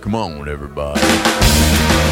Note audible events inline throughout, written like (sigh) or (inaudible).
Come on, everybody.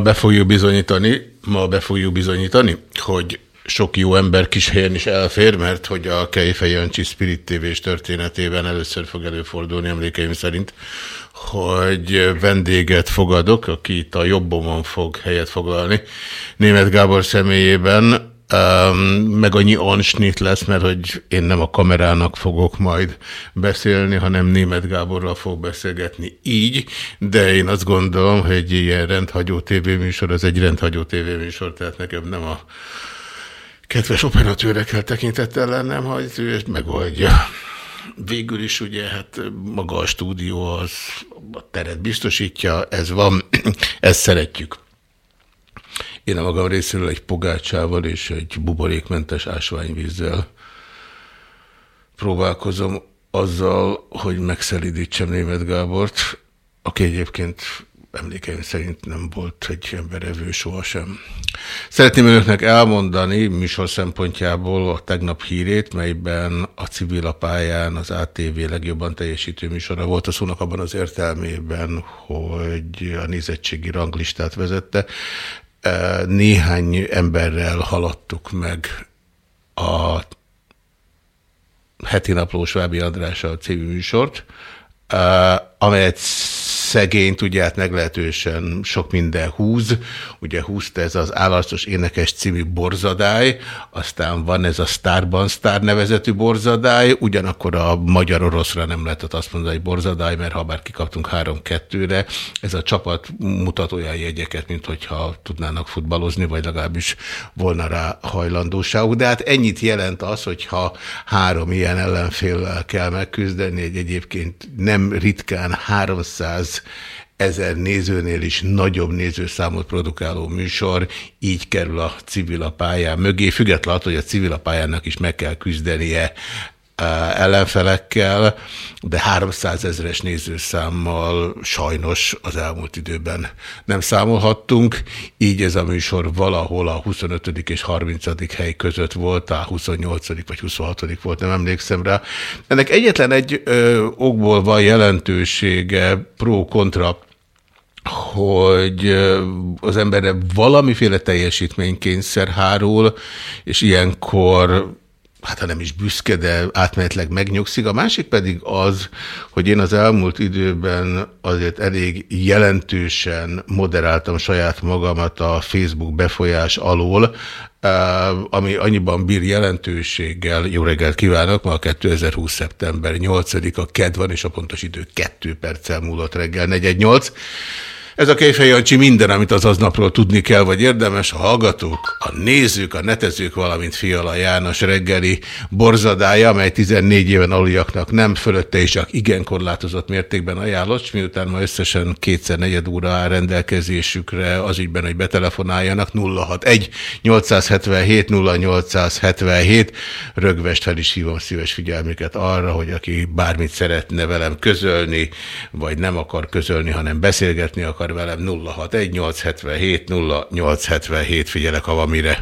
Ma be fogjuk bizonyítani, ma be fogjuk bizonyítani, hogy sok jó ember kis helyen is elfér, mert hogy a Kejfej Jancsi Spirit tv történetében először fog előfordulni emlékeim szerint, hogy vendéget fogadok, aki itt a jobbomon fog helyet foglalni. Német Gábor személyében Meg annyi ansnit lesz, mert hogy én nem a kamerának fogok majd beszélni, hanem Német Gáborral fog beszélgetni így, de én azt gondolom, hogy egy ilyen rendhagyó tévéműsor, az egy rendhagyó tévéműsor, tehát nekem nem a kedves operatőre kell tekintettel lennem, hogy ő ezt megoldja. Végül is ugye, hát maga a stúdió az a teret biztosítja, ez van, (clears throat) ezt szeretjük. Én a magam részéről egy pogácsával és egy buborékmentes ásványvízzel próbálkozom azzal, hogy megszelidítsem Német Gábort, aki egyébként emlékeim szerint nem volt egy emberevő sohasem. Szeretném önöknek elmondani műsor szempontjából a tegnap hírét, melyben a civil a pályán az ATV legjobban teljesítő műsora volt a szónak abban az értelmében, hogy a nézettségi ranglistát vezette. Néhány emberrel haladtuk meg a heti napló Svábi Andrással című műsort, amelyet szegényt, ugye hát meglehetősen sok minden húz. Ugye húzta ez az állarcos énekes című borzadály, aztán van ez a Starban Star nevezetű borzadály, ugyanakkor a magyar-oroszra nem lehetett azt mondani, hogy borzadály, mert ha bár kikaptunk három-kettőre, ez a csapat mutat olyan jegyeket, mint hogyha tudnának futballozni, vagy legalábbis volna rá hajlandóságuk. De hát ennyit jelent az, hogyha három ilyen ellenféllel kell megküzdeni, egy egyébként nem ritkán 300 ezer nézőnél is nagyobb nézőszámot produkáló műsor, így kerül a civil a pályán mögé, függetlenül attól, hogy a civil a pályának is meg kell küzdenie ellenfelekkel, de 300 ezeres nézőszámmal sajnos az elmúlt időben nem számolhattunk, így ez a műsor valahol a 25. és 30. hely között volt, a 28. vagy 26. volt, nem emlékszem rá. Ennek egyetlen egy ö, okból van jelentősége pro-kontra hogy az emberre valamiféle teljesítménykényszer hárul, és ilyenkor hát ha nem is büszke, de átmenetleg megnyugszik. A másik pedig az, hogy én az elmúlt időben azért elég jelentősen moderáltam saját magamat a Facebook befolyás alól, eh, ami annyiban bír jelentőséggel. Jó reggelt kívánok! Ma a 2020. szeptember 8-a KED van, és a pontos idő 2 perccel múlott reggel 418. Ez a Kejfej Jancsi minden, amit az aznapról tudni kell, vagy érdemes, a hallgatók, a nézők, a netezők, valamint Fiala János reggeli borzadája, amely 14 éven aluljaknak nem fölötte és csak igen korlátozott mértékben ajánlott, miután ma összesen kétszer negyed óra áll rendelkezésükre az ügyben, hogy betelefonáljanak 061 877 0877 rögvest fel is hívom szíves figyelmüket arra, hogy aki bármit szeretne velem közölni, vagy nem akar közölni, hanem beszélgetni akar, akar velem 061 877 0877, figyelek, ha van mire.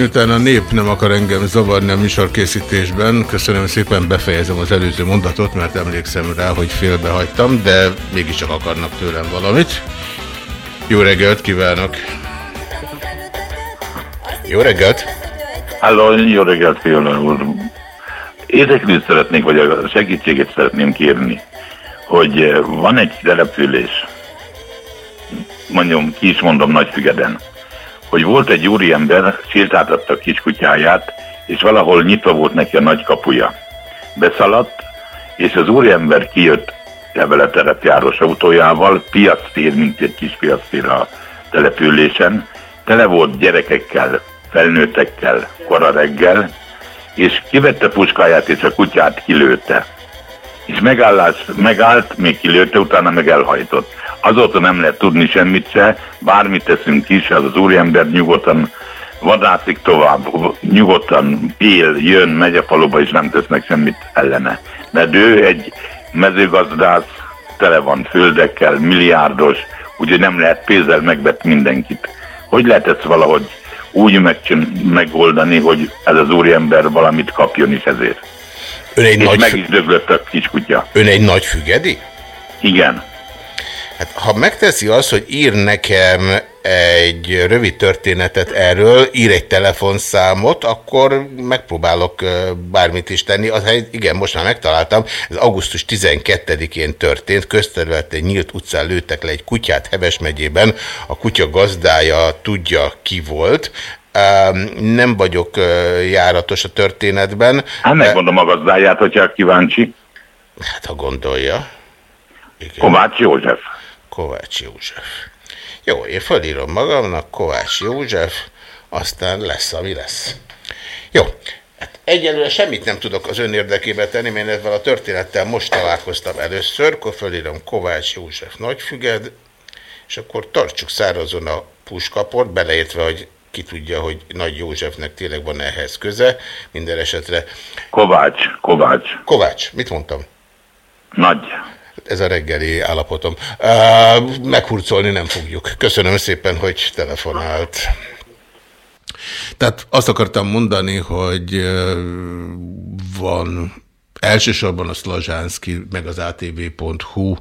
Miután a nép nem akar engem zavarni a műsorkészítésben, köszönöm szépen, befejezem az előző mondatot, mert emlékszem rá, hogy félbehagytam, de mégiscsak akarnak tőlem valamit. Jó reggelt kívánok! Jó reggelt! Halló, jó reggelt, Fiala úr! Érdeklőt szeretnék, vagy a segítséget szeretném kérni, hogy van egy település, mondjam, ki is mondom, Nagyfügeden, hogy volt egy úriember, sétáltatta a kiskutyáját, és valahol nyitva volt neki a nagy kapuja. Beszaladt, és az úriember kijött levele terepjáros autójával, piactér, mint egy kis piactér a településen, tele volt gyerekekkel, felnőttekkel, kora reggel, és kivette puskáját, és a kutyát kilőtte. És megállás, megállt, még kilőtte, utána meg elhajtott. Azóta nem lehet tudni semmit se, bármit teszünk is, az az úriember nyugodtan vadászik tovább, nyugodtan él, jön, megy a faluba, és nem tesznek semmit ellene. Mert ő egy mezőgazdász, tele van földekkel, milliárdos, úgyhogy nem lehet pénzzel megvet mindenkit. Hogy lehet ezt valahogy úgy megoldani, hogy ez az úriember valamit kapjon is ezért? Ön egy és nagy meg is döglött a kiskutya. Ön egy nagy fügedi? Igen. Hát, ha megteszi azt, hogy ír nekem egy rövid történetet erről, ír egy telefonszámot, akkor megpróbálok bármit is tenni. Az, igen, most már megtaláltam, ez augusztus 12-én történt, közterületen nyílt utcán lőttek le egy kutyát Heves megyében, a kutya gazdája tudja ki volt, nem vagyok járatos a történetben. Hát megmondom a gazdáját, hogyha kíváncsi. Hát, ha gondolja. Igen. Kovács József. Kovács József. Jó, én fölírom magamnak, Kovács József, aztán lesz, ami lesz. Jó, hát egyelőre semmit nem tudok az ön érdekébe tenni, mert ezzel a történettel most találkoztam először, akkor fölírom Kovács József Nagyfüged, és akkor tartsuk szárazon a puskaport, beleértve, hogy ki tudja, hogy Nagy Józsefnek tényleg van ehhez köze, minden esetre. Kovács, Kovács. Kovács, mit mondtam? Nagy ez a reggeli állapotom. Meghurcolni nem fogjuk. Köszönöm szépen, hogy telefonált. Tehát azt akartam mondani, hogy van elsősorban a Slazsánszki, meg az atv.hu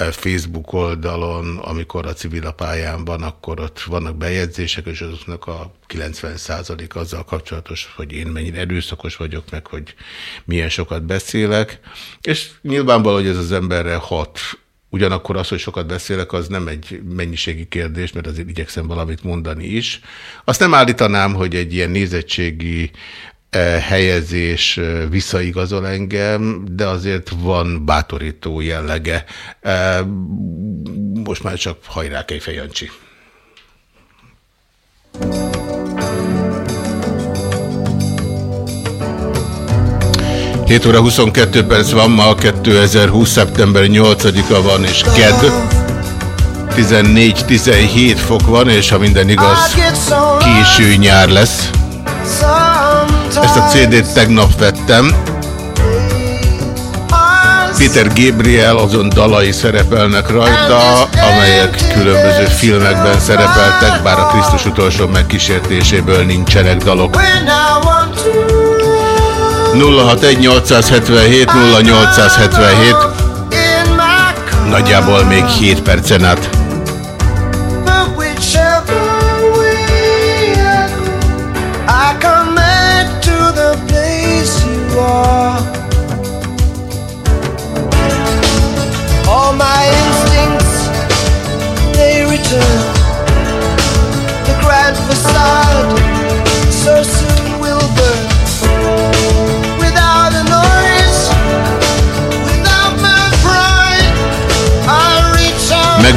Facebook oldalon, amikor a civil pályán van, akkor ott vannak bejegyzések, és azoknak a 90% azzal kapcsolatos, hogy én mennyire erőszakos vagyok, meg hogy milyen sokat beszélek, és nyilvánvaló, hogy ez az emberre hat Ugyanakkor az, hogy sokat beszélek, az nem egy mennyiségi kérdés, mert azért igyekszem valamit mondani is. Azt nem állítanám, hogy egy ilyen nézettségi eh, helyezés eh, visszaigazol engem, de azért van bátorító jellege. Eh, most már csak hajrá Kejfej Jancsi. 7 óra 22 perc van ma, 2020. szeptember 8-a van, és KED 14-17 fok van, és ha minden igaz, késő nyár lesz. Ezt a CD-t tegnap vettem. Peter Gabriel azon dalai szerepelnek rajta, amelyek különböző filmekben szerepeltek, bár a Krisztus utolsó megkísértéséből nincsenek dalok. 061 0877 Nagyjából még 7 percen át.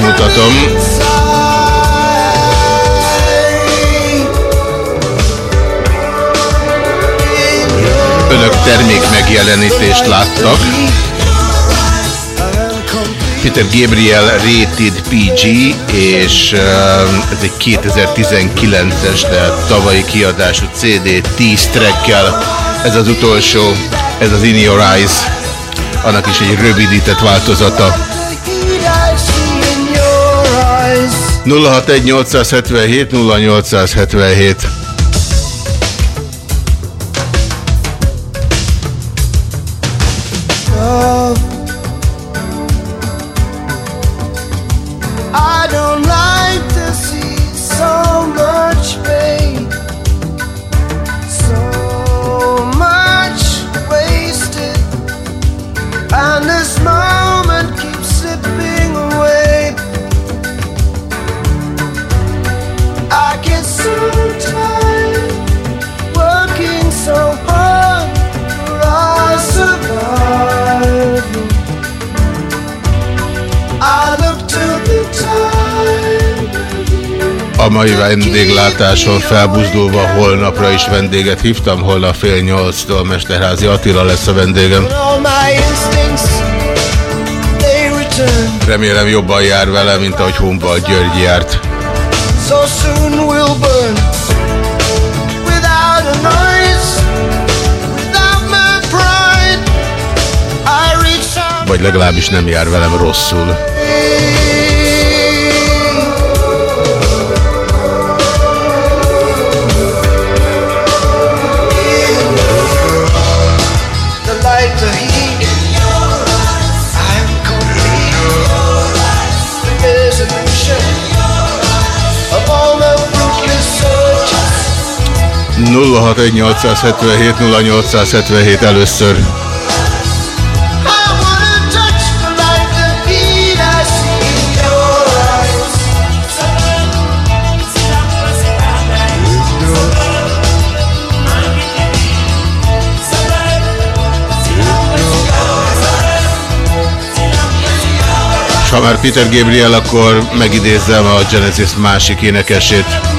Megmutatom. Önök termék megjelenítést láttak. Peter Gabriel Rated PG, és uh, ez egy 2019-es, de tavalyi kiadású CD 10 trackkel. Ez az utolsó, ez az In Your Eyes, annak is egy rövidített változata. 061 877 0877 mai vendéglátáson felbuzdulva holnapra is vendéget hívtam, holnap fél nyolctól Mesterházi Attila lesz a vendégem. Remélem jobban jár vele, mint ahogy Humba György járt. Vagy legalábbis nem jár velem rosszul. És 877 0877 először. ha már Peter Gabriel, akkor megidézzem a Genesis másik énekesét.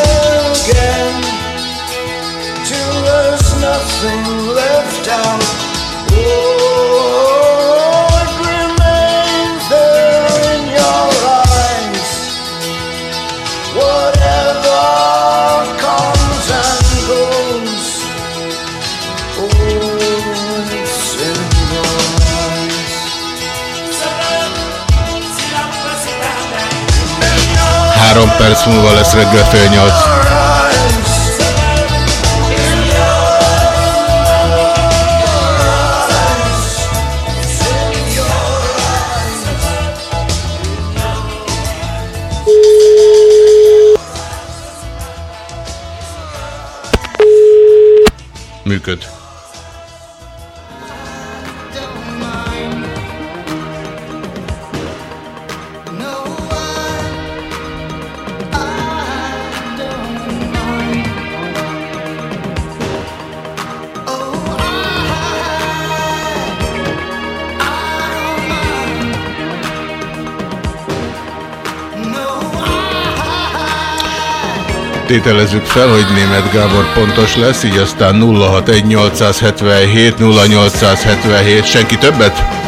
Perc múlva lesz reggel fél nyolc. Működ. Tételezzük fel, hogy német Gábor pontos lesz, így aztán 061 877 0877. Senki többet?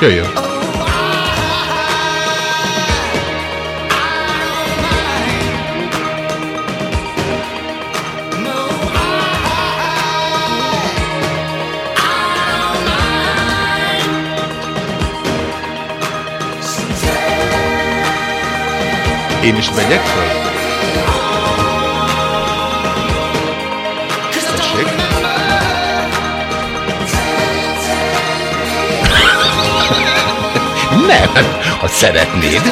Jöjjön! Én is megyek fel? Nem, ha szeretnéd.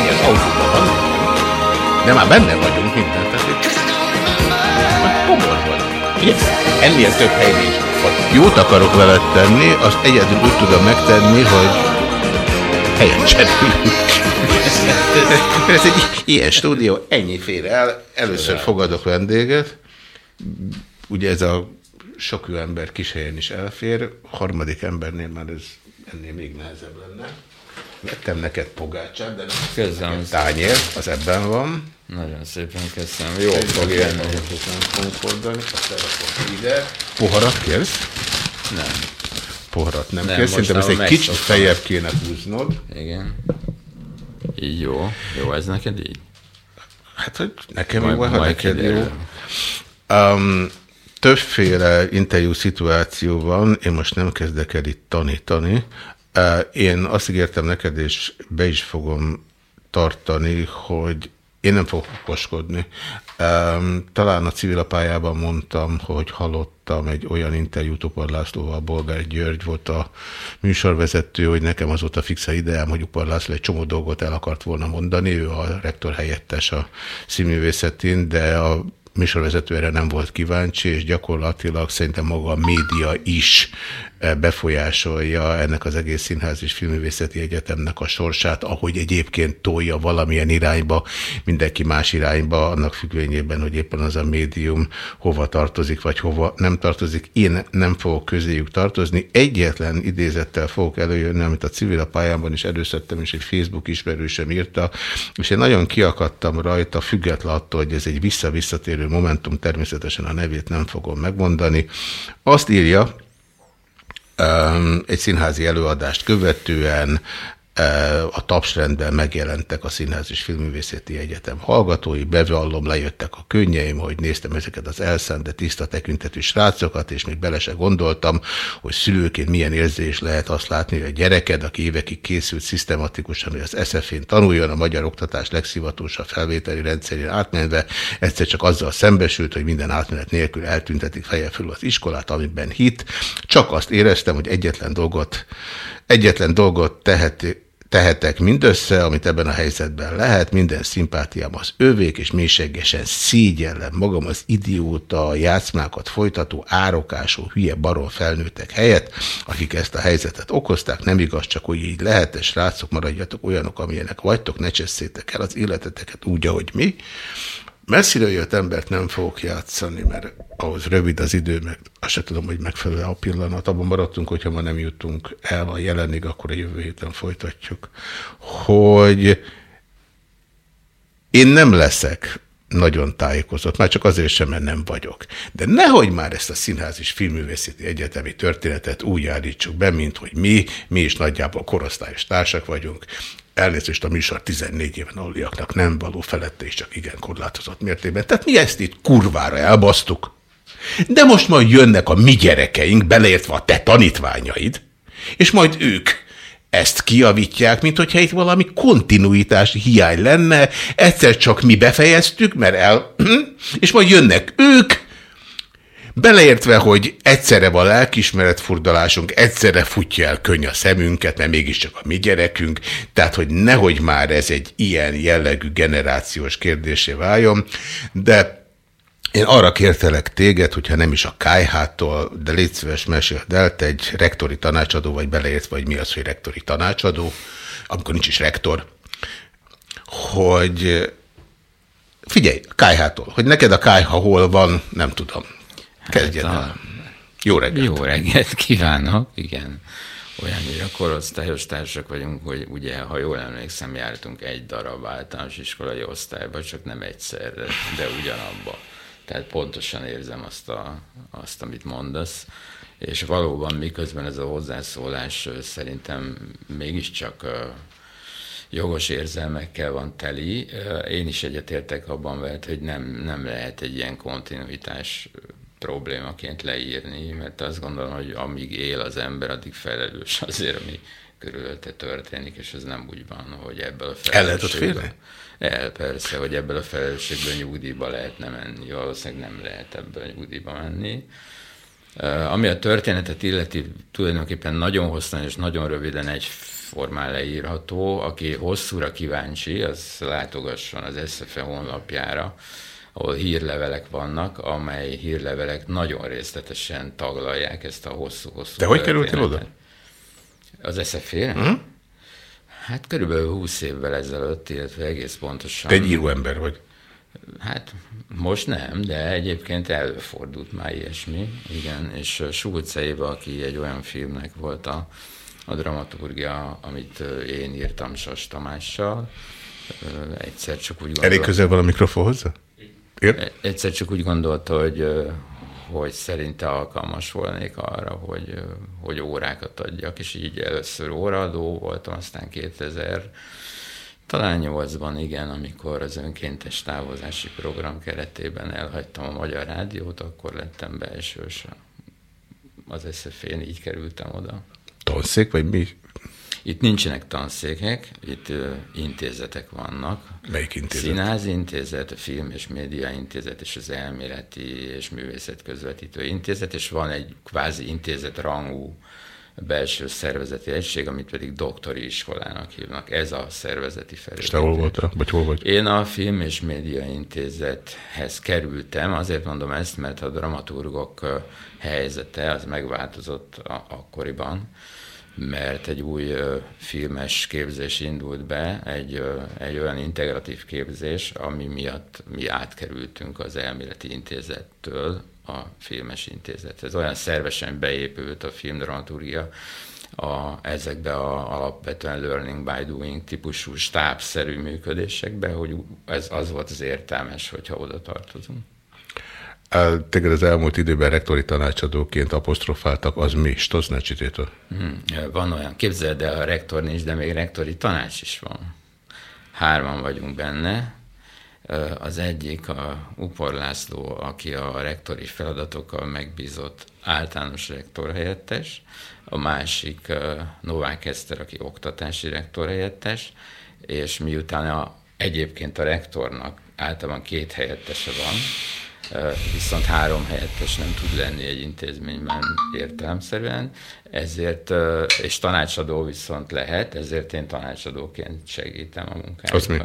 Ilyen autóban van. De már benne vagyunk minden. Tehát itt... Komorban. Ennél több hely nincs. Ha jót akarok veled tenni, azt egyedül úgy tudom megtenni, hogy helyen cserélünk. Ez egy ilyen stúdió, ennyi fér el. Először fogadok vendéget. Ugye ez a sok jó ember kis helyen is elfér, a harmadik embernél már ez ennél még nehezebb lenne. Vettem neked pogácsát, de nem tányér, az ebben van. Nagyon szépen köszönöm. Jó fog jönni. Nem fogunk azt elrakom ide. Poharat kérsz? Nem. Poharat nem, nem kérsz, szerintem ezt egy kicsit fejebb kéne húznod. Igen. Így jó. Jó ez neked így? Hát, hogy nekem jó, ha neked jó. Um, többféle interjú szituáció van, én most nem kezdek el itt tanítani. Én azt ígértem neked, és be is fogom tartani, hogy én nem fogok okoskodni. Talán a civil mondtam, hogy hallottam egy olyan interjút Upar Lászlóval, Bolgár György volt a műsorvezető, hogy nekem az volt a fixa ideám, hogy Upar László egy csomó dolgot el akart volna mondani, ő a rektor helyettes a színművészetén, de a műsorvezető erre nem volt kíváncsi, és gyakorlatilag szerintem maga a média is befolyásolja ennek az egész színház és filmművészeti egyetemnek a sorsát, ahogy egyébként tolja valamilyen irányba, mindenki más irányba, annak függvényében, hogy éppen az a médium hova tartozik, vagy hova nem tartozik. Én nem fogok közéjük tartozni. Egyetlen idézettel fogok előjönni, amit a civil pályámban is előszedtem, és egy Facebook ismerősem írta, és én nagyon kiakadtam rajta, független attól, hogy ez egy vissza-visszatérő Momentum, természetesen a nevét nem fogom megmondani. Azt írja, egy színházi előadást követően a tapsrendben megjelentek a Színház és Filmművészeti Egyetem hallgatói, bevallom, lejöttek a könnyeim, hogy néztem ezeket az elszánt, de tiszta tekintetű srácokat, és még bele se gondoltam, hogy szülőként milyen érzés lehet azt látni, hogy a gyereked, aki évekig készült szisztematikusan, hogy az SZF-én tanuljon a magyar oktatás legszivatósabb felvételi rendszerén átmenve, egyszer csak azzal szembesült, hogy minden átmenet nélkül eltüntetik feje fölül az iskolát, amiben hit. Csak azt éreztem, hogy egyetlen dolgot, egyetlen dolgot teheti, tehetek mindössze, amit ebben a helyzetben lehet, minden szimpátiám az övék, és mélységesen szígyellem magam az idióta játszmákat folytató, árokású, hülye baron felnőttek helyett, akik ezt a helyzetet okozták, nem igaz, csak hogy így lehet, és rácok maradjatok olyanok, amilyenek vagytok, ne cseszétek el az életeteket úgy, ahogy mi. Messziről jött embert nem fogok játszani, mert ahhoz rövid az idő, meg azt sem tudom, hogy megfelelő a pillanat. Abban maradtunk, hogyha ma nem jutunk el a jelenig, akkor a jövő héten folytatjuk. Hogy én nem leszek nagyon tájékozott, már csak azért sem, mert nem vagyok. De nehogy már ezt a színház és filmművészeti egyetemi történetet úgy állítsuk be, mint hogy mi, mi is nagyjából korosztályos társak vagyunk, elnézést a műsor 14 éven aluliaknak nem való felette, és csak igen korlátozott mértékben. Tehát mi ezt itt kurvára elbasztuk. De most majd jönnek a mi gyerekeink, beleértve a te tanítványaid, és majd ők ezt kiavítják, mint hogyha itt valami kontinuitás hiány lenne, egyszer csak mi befejeztük, mert el, (clears throat) és majd jönnek ők, Beleértve, hogy egyszerre van lelkismeretfurdalásunk, egyszerre futja el könny a szemünket, mert mégiscsak a mi gyerekünk, tehát hogy nehogy már ez egy ilyen jellegű generációs kérdésé váljon, de én arra kértelek téged, hogyha nem is a KH-tól, de légy szíves, meséld el, te egy rektori tanácsadó, vagy beleértve, vagy mi az, hogy rektori tanácsadó, amikor nincs is rektor, hogy figyelj, KH-tól, hogy neked a KH hol van, nem tudom. Kezdjen Hát a- Jó reggelt. Jó reggelt kívánok, igen. Olyannyira korosztályos társak vagyunk, hogy ugye, ha jól emlékszem, jártunk egy darab általános iskolai osztályba, csak nem egyszer, de, ugyanabba. Tehát pontosan érzem azt, a, azt, amit mondasz. És valóban miközben ez a hozzászólás szerintem mégiscsak jogos érzelmekkel van teli. Én is egyetértek abban veled, hogy nem, nem lehet egy ilyen kontinuitás problémaként leírni, mert azt gondolom, hogy amíg él az ember, addig felelős azért, ami körülötte történik, és ez nem úgy van, hogy ebből a El felelősségből... férni? El, persze, hogy ebből a felelősségből nyugdíjba lehetne menni. Valószínűleg nem lehet ebből a nyugdíjba menni. Ami a történetet illeti, tulajdonképpen nagyon hosszan és nagyon röviden egy formál leírható. Aki hosszúra kíváncsi, az látogasson az SZFE honlapjára, ahol hírlevelek vannak, amely hírlevelek nagyon részletesen taglalják ezt a hosszú-hosszú De hogy kerültél oda? Az SZF-ére? Hm? Hát körülbelül 20 évvel ezelőtt, illetve egész pontosan. Te egy író ember vagy. Hát most nem, de egyébként előfordult már ilyesmi, igen, és Sulce Éva, aki egy olyan filmnek volt a, a dramaturgia, amit ö, én írtam Sas Tamással, ö, egyszer csak úgy Elég gondoltam, közel van a mikrofonhoz? Ért? egyszer csak úgy gondolta, hogy, hogy szerinte alkalmas volnék arra, hogy, hogy órákat adjak, és így először óraadó voltam, aztán 2000 talán nyolcban, igen, amikor az önkéntes távozási program keretében elhagytam a Magyar Rádiót, akkor lettem belsős az SZF-én, így kerültem oda. Tanszék, vagy mi? Itt nincsenek tanszékek, itt ö, intézetek vannak. Melyik intézet? Színházi intézet, a Film és Média Intézet és az Elméleti és Művészet Közvetítő Intézet, és van egy kvázi intézet rangú belső szervezeti egység, amit pedig doktori iskolának hívnak. Ez a szervezeti És felépítés. te hol voltál? Vagy hol vagy? Én a Film és Média Intézethez kerültem, azért mondom ezt, mert a dramaturgok helyzete az megváltozott a- akkoriban, mert egy új filmes képzés indult be, egy, egy olyan integratív képzés, ami miatt mi átkerültünk az elméleti intézettől a filmes intézethez. Olyan szervesen beépült a filmdramaturgia, a, ezekbe a alapvetően learning by doing típusú stábszerű működésekbe, hogy ez az volt az értelmes, hogyha oda tartozunk. Téged az elmúlt időben rektori tanácsadóként apostrofáltak, az mi? Stosznecsitétől? Hmm, Van olyan, képzeld el, ha rektor nincs, de még rektori tanács is van. Hárman vagyunk benne. Az egyik a Upor László, aki a rektori feladatokkal megbízott általános rektor helyettes, a másik Novák Eszter, aki oktatási rektor helyettes, és miután a, egyébként a rektornak általában két helyettese van, viszont három helyettes nem tud lenni egy intézményben értelemszerűen, ezért, és tanácsadó viszont lehet, ezért én tanácsadóként segítem a munkájukat. Az mi?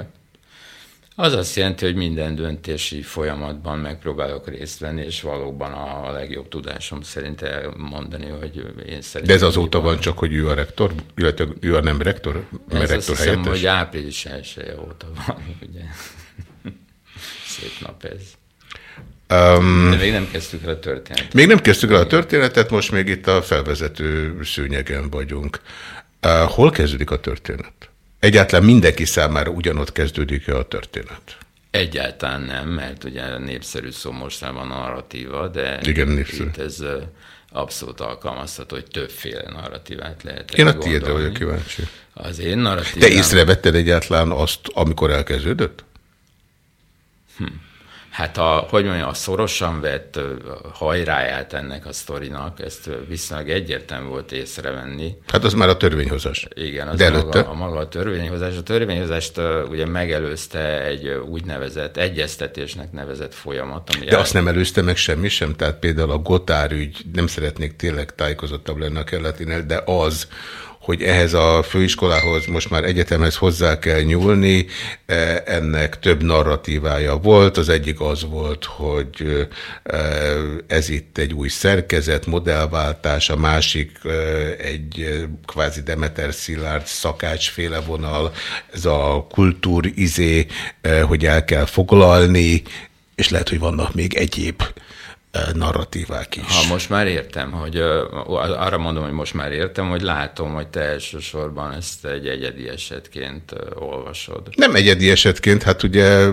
Az azt jelenti, hogy minden döntési folyamatban megpróbálok részt venni, és valóban a legjobb tudásom szerint elmondani, hogy én szerintem... De ez azóta van csak, hogy ő a rektor, illetve ő a nem rektor, mert Ez azt rektor hiszem, helyettes? hogy április 1 óta van, ugye. (laughs) Szép nap ez. Um, De még nem kezdtük el a történetet. még nem kezdtük el a történetet, most még itt a felvezető szőnyegen vagyunk. Uh, hol kezdődik a történet? Egyáltalán mindenki számára ugyanott kezdődik-e a történet? Egyáltalán nem, mert ugye népszerű szó mostában narratíva, de Igen, népszerű. itt ez abszolút alkalmazható, hogy többféle narratívát lehet Én a tiédre vagyok kíváncsi. Az én narratívám... Te észrevetted egyáltalán azt, amikor elkezdődött? Hát a, hogy mondjam, a szorosan vett hajráját ennek a sztorinak, ezt viszonylag egyértelmű volt észrevenni. Hát az már a törvényhozás. Igen, az De előtte? maga, a maga a törvényhozás. A törvényhozást ugye megelőzte egy úgynevezett egyeztetésnek nevezett folyamat. Ami De azt nem előzte meg semmi sem, tehát például a Gotár ügy, nem szeretnék tényleg tájékozottabb lenni a kelleténél, de az, hogy ehhez a főiskolához, most már egyetemhez hozzá kell nyúlni, eh, ennek több narratívája volt. Az egyik az volt, hogy eh, ez itt egy új szerkezet, modellváltás, a másik eh, egy kvázi Demeter Szilárd szakácsféle vonal, ez a kultúr izé, eh, hogy el kell foglalni, és lehet, hogy vannak még egyéb narratívák is. Ha most már értem, hogy arra mondom, hogy most már értem, hogy látom, hogy te elsősorban ezt egy egyedi esetként olvasod. Nem egyedi esetként, hát ugye,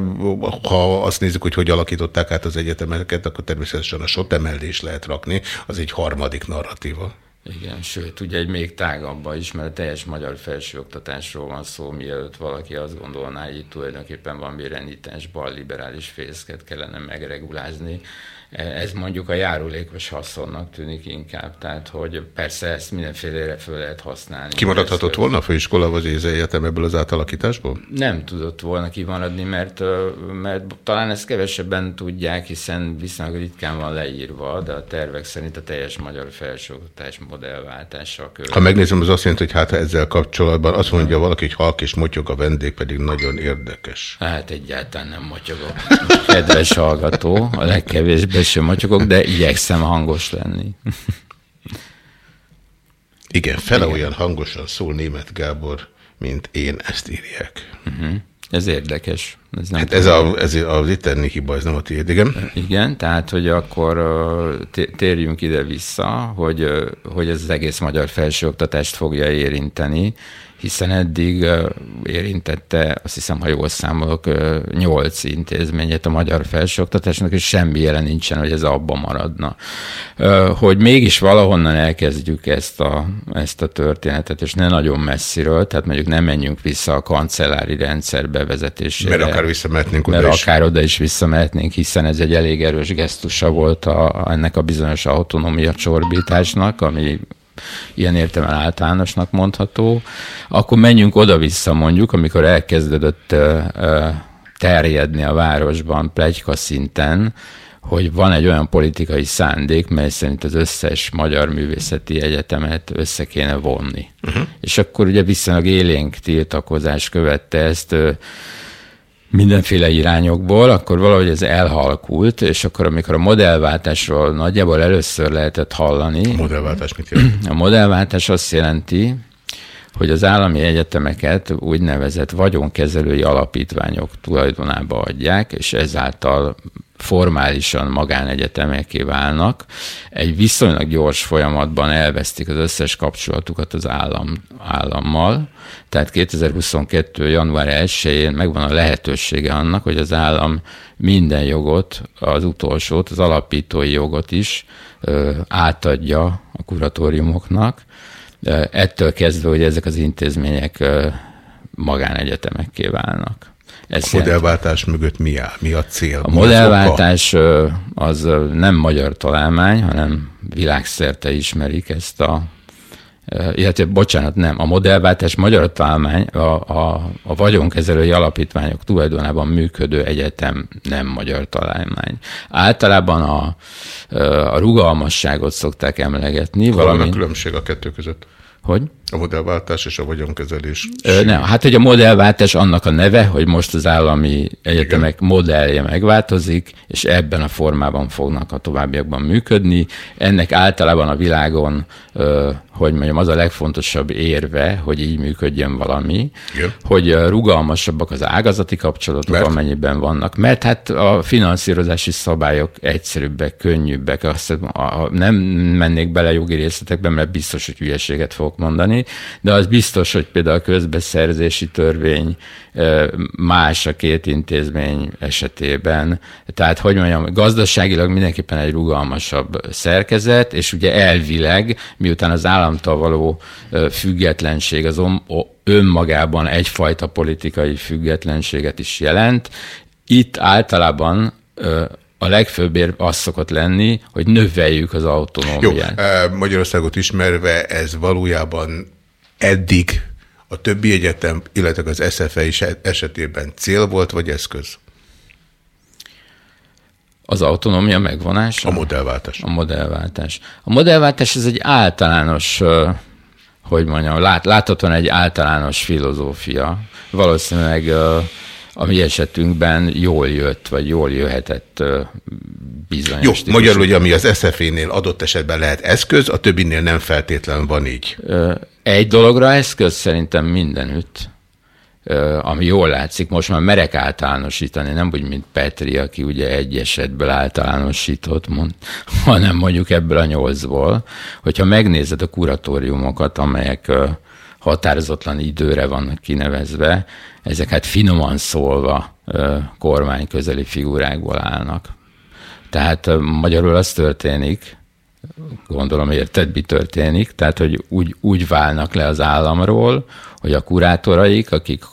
ha azt nézzük, hogy hogy alakították át az egyetemeket, akkor természetesen a SOT emelés lehet rakni, az egy harmadik narratíva. Igen, sőt, ugye egy még tágabban is, mert a teljes magyar felsőoktatásról van szó, mielőtt valaki azt gondolná, hogy itt tulajdonképpen valami renitens balliberális fészket kellene megregulázni. Ez mondjuk a járulékos haszonnak tűnik inkább, tehát hogy persze ezt mindenfélére föl lehet használni. Kimaradhatott volna a főiskola vagy az egyetem ebből az átalakításból? Nem tudott volna kimaradni, mert, mert talán ezt kevesebben tudják, hiszen viszonylag ritkán van leírva, de a tervek szerint a teljes magyar felsőoktatás modellváltása körül. Ha megnézem, az azt jelenti, hogy hát ezzel kapcsolatban azt mondja valaki, hogy halk és motyog a vendég, pedig nagyon érdekes. Hát egyáltalán nem motyogok. Kedves hallgató, a legkevésbé sem motyogok, de igyekszem hangos lenni. Igen, fele olyan hangosan szól német Gábor, mint én, ezt írják. Ez érdekes. Ez nem Hát ez, a, ez az itteni hiba, ez nem a tiéd, igen? Igen, tehát, hogy akkor térjünk ide-vissza, hogy, hogy ez az egész magyar felsőoktatást fogja érinteni, hiszen eddig érintette, azt hiszem, ha jól számolok, nyolc intézményet a magyar felsőoktatásnak, és semmi jelen nincsen, hogy ez abba maradna. Hogy mégis valahonnan elkezdjük ezt a, ezt a történetet, és ne nagyon messziről, tehát mondjuk nem menjünk vissza a kancellári rendszer bevezetésére. Mert akár visszamehetnénk oda Mert is. akár oda is visszamehetnénk, hiszen ez egy elég erős gesztusa volt a, ennek a bizonyos autonómia csorbításnak, ami ilyen értelemben általánosnak mondható, akkor menjünk oda-vissza mondjuk, amikor elkezdődött terjedni a városban plegyka szinten, hogy van egy olyan politikai szándék, mely szerint az összes magyar művészeti egyetemet össze kéne vonni. Uh-huh. És akkor ugye viszonylag élénk tiltakozás követte ezt, mindenféle irányokból, akkor valahogy ez elhalkult, és akkor amikor a modellváltásról nagyjából először lehetett hallani, Modellváltás mit jelent? (clears throat) a modellváltás azt jelenti, hogy az állami egyetemeket úgynevezett vagyonkezelői alapítványok tulajdonába adják, és ezáltal formálisan magánegyetemeké válnak, egy viszonylag gyors folyamatban elvesztik az összes kapcsolatukat az állam, állammal, tehát 2022. január 1-én megvan a lehetősége annak, hogy az állam minden jogot, az utolsót, az alapítói jogot is ö, átadja a kuratóriumoknak, ettől kezdve, hogy ezek az intézmények magánegyetemekké válnak. Ez a modellváltás jelent. mögött mi áll? Mi a cél? A modellváltás az nem magyar találmány, hanem világszerte ismerik ezt a illetve bocsánat, nem, a modellváltás magyar találmány, a, a, a vagyonkezelői alapítványok tulajdonában működő egyetem nem magyar találmány. Általában a, a rugalmasságot szokták emlegetni. A különbség a kettő között? Hogy? A modellváltás és a vagyonkezelés. Ö, nem, hát hogy a modellváltás annak a neve, hogy most az állami egyetemek Igen. modellje megváltozik, és ebben a formában fognak a továbbiakban működni. Ennek általában a világon ö, hogy mondjam, az a legfontosabb érve, hogy így működjön valami, Igen. hogy rugalmasabbak az ágazati kapcsolatok, mert? amennyiben vannak, mert hát a finanszírozási szabályok egyszerűbbek, könnyűbbek, azt a, nem mennék bele jogi részletekbe, mert biztos, hogy hülyeséget fogok mondani, de az biztos, hogy például a közbeszerzési törvény más a két intézmény esetében. Tehát, hogy mondjam, gazdaságilag mindenképpen egy rugalmasabb szerkezet, és ugye elvileg, miután az államtól való függetlenség az önmagában egyfajta politikai függetlenséget is jelent, itt általában a legfőbb ér az szokott lenni, hogy növeljük az autonómiát. Jó, Magyarországot ismerve ez valójában eddig a többi egyetem, illetve az SFE is esetében cél volt, vagy eszköz? Az autonómia megvonása? A modellváltás. A modellváltás. A modellváltás ez egy általános, hogy mondjam, lát, láthatóan egy általános filozófia. Valószínűleg a mi esetünkben jól jött, vagy jól jöhetett bizonyos. Jó, típusú. magyarul, hogy ami az SZF-nél adott esetben lehet eszköz, a többinél nem feltétlen van így. Egy dologra eszköz szerintem mindenütt, ami jól látszik, most már merek általánosítani, nem úgy, mint Petri, aki ugye egy esetből általánosított, mond, (laughs) hanem mondjuk ebből a nyolcból, hogyha megnézed a kuratóriumokat, amelyek határozatlan időre vannak kinevezve, ezek hát finoman szólva kormány közeli figurákból állnak. Tehát magyarul az történik, gondolom érted, mi történik, tehát hogy úgy, úgy válnak le az államról, hogy a kurátoraik, akik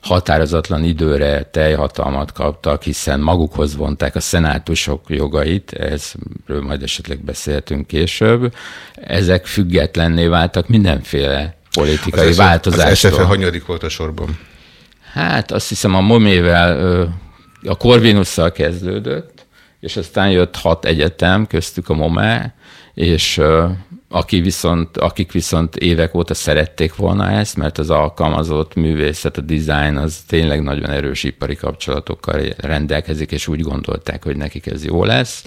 határozatlan időre teljhatalmat kaptak, hiszen magukhoz vonták a szenátusok jogait, ezről majd esetleg beszéltünk később, ezek függetlenné váltak mindenféle politikai az változástól. Az SFE hanyadik volt a sorban? Hát azt hiszem a Momével, a Corvinusszal kezdődött, és aztán jött hat egyetem, köztük a MOME, és aki viszont, akik viszont évek óta szerették volna ezt, mert az alkalmazott művészet, a design az tényleg nagyon erős ipari kapcsolatokkal rendelkezik, és úgy gondolták, hogy nekik ez jó lesz.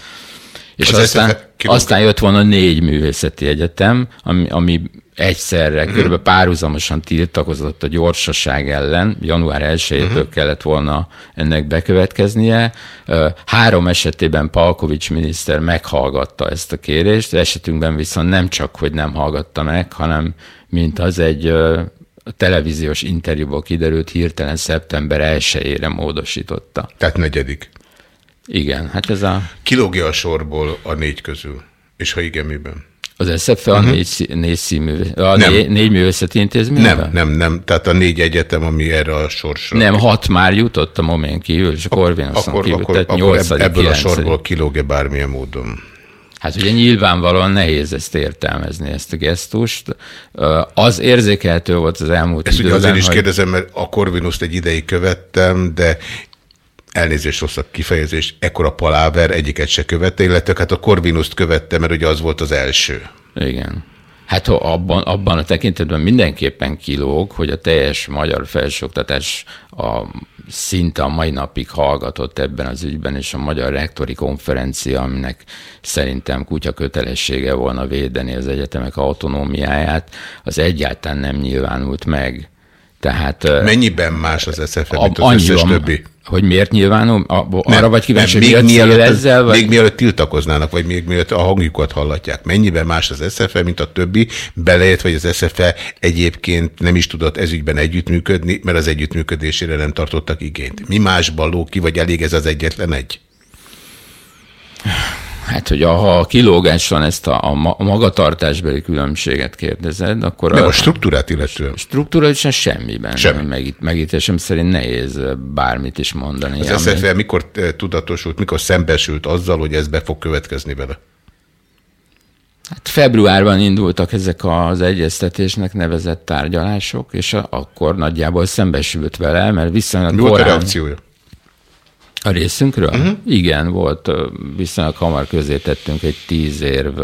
És az aztán, aztán jött volna négy művészeti egyetem, ami, ami egyszerre, uh-huh. körülbelül párhuzamosan tiltakozott a gyorsaság ellen, január 1-től uh-huh. kellett volna ennek bekövetkeznie. Három esetében Palkovics miniszter meghallgatta ezt a kérést, esetünkben viszont nem csak, hogy nem hallgatta meg, hanem mint az egy a televíziós interjúból kiderült, hirtelen szeptember 1-ére módosította. Tehát negyedik. Igen, hát ez a... Kilógja a sorból a négy közül, és ha igen, miben? Az SZFE a uh-huh. négy, négy, színmű, a nem. négy, négy művészeti intézmény? Nem, nem, nem. Tehát a négy egyetem, ami erre a sorsra. Nem, hat már jutott a Momén kívül, és a Corvinuson kívül, akkor, tehát akkor ebből 9. a sorból kilóg-e bármilyen módon? Hát ugye nyilvánvalóan nehéz ezt értelmezni, ezt a gesztust. Az érzékelhető volt az elmúlt Ezt időben, ugye azért is hogy... kérdezem, mert a Corvinuszt egy ideig követtem, de elnézést rossz a kifejezés, ekkora paláver egyiket se követte, illetve hát a Corvinuszt követte, mert ugye az volt az első. Igen. Hát ha abban, abban a tekintetben mindenképpen kilóg, hogy a teljes magyar felsőoktatás a, szinte a mai napig hallgatott ebben az ügyben, és a Magyar Rektori Konferencia, aminek szerintem kutya kötelessége volna védeni az egyetemek autonómiáját, az egyáltalán nem nyilvánult meg. Tehát, Mennyiben más az SZFE, mint az összes többi? Hogy miért nyilvánul? A, arra Nem, vagy kíváncsi, még, mielőtt, ezzel? Vagy... még mielőtt tiltakoznának, vagy még mielőtt a hangjukat hallatják. Mennyiben más az SZFE, mint a többi, beleért, vagy az SZFE egyébként nem is tudott ezügyben együttműködni, mert az együttműködésére nem tartottak igényt. Mi másban ló ki, vagy elég ez az egyetlen egy? Hát, hogy ha a kilógáson ezt a, a ma- a magatartásbeli különbséget kérdezed, akkor Nem a, a struktúrát illetően. strukturálisan semmiben. Semmi. Megít, megítésem szerint nehéz bármit is mondani. Az ami- SZFE mikor tudatosult, mikor szembesült azzal, hogy ez be fog következni vele? Hát februárban indultak ezek az egyeztetésnek nevezett tárgyalások, és akkor nagyjából szembesült vele, mert viszonylag Mi volt a korán... reakciója? A részünkről? Uh-huh. Igen, volt. Viszonylag hamar közé tettünk egy tíz érv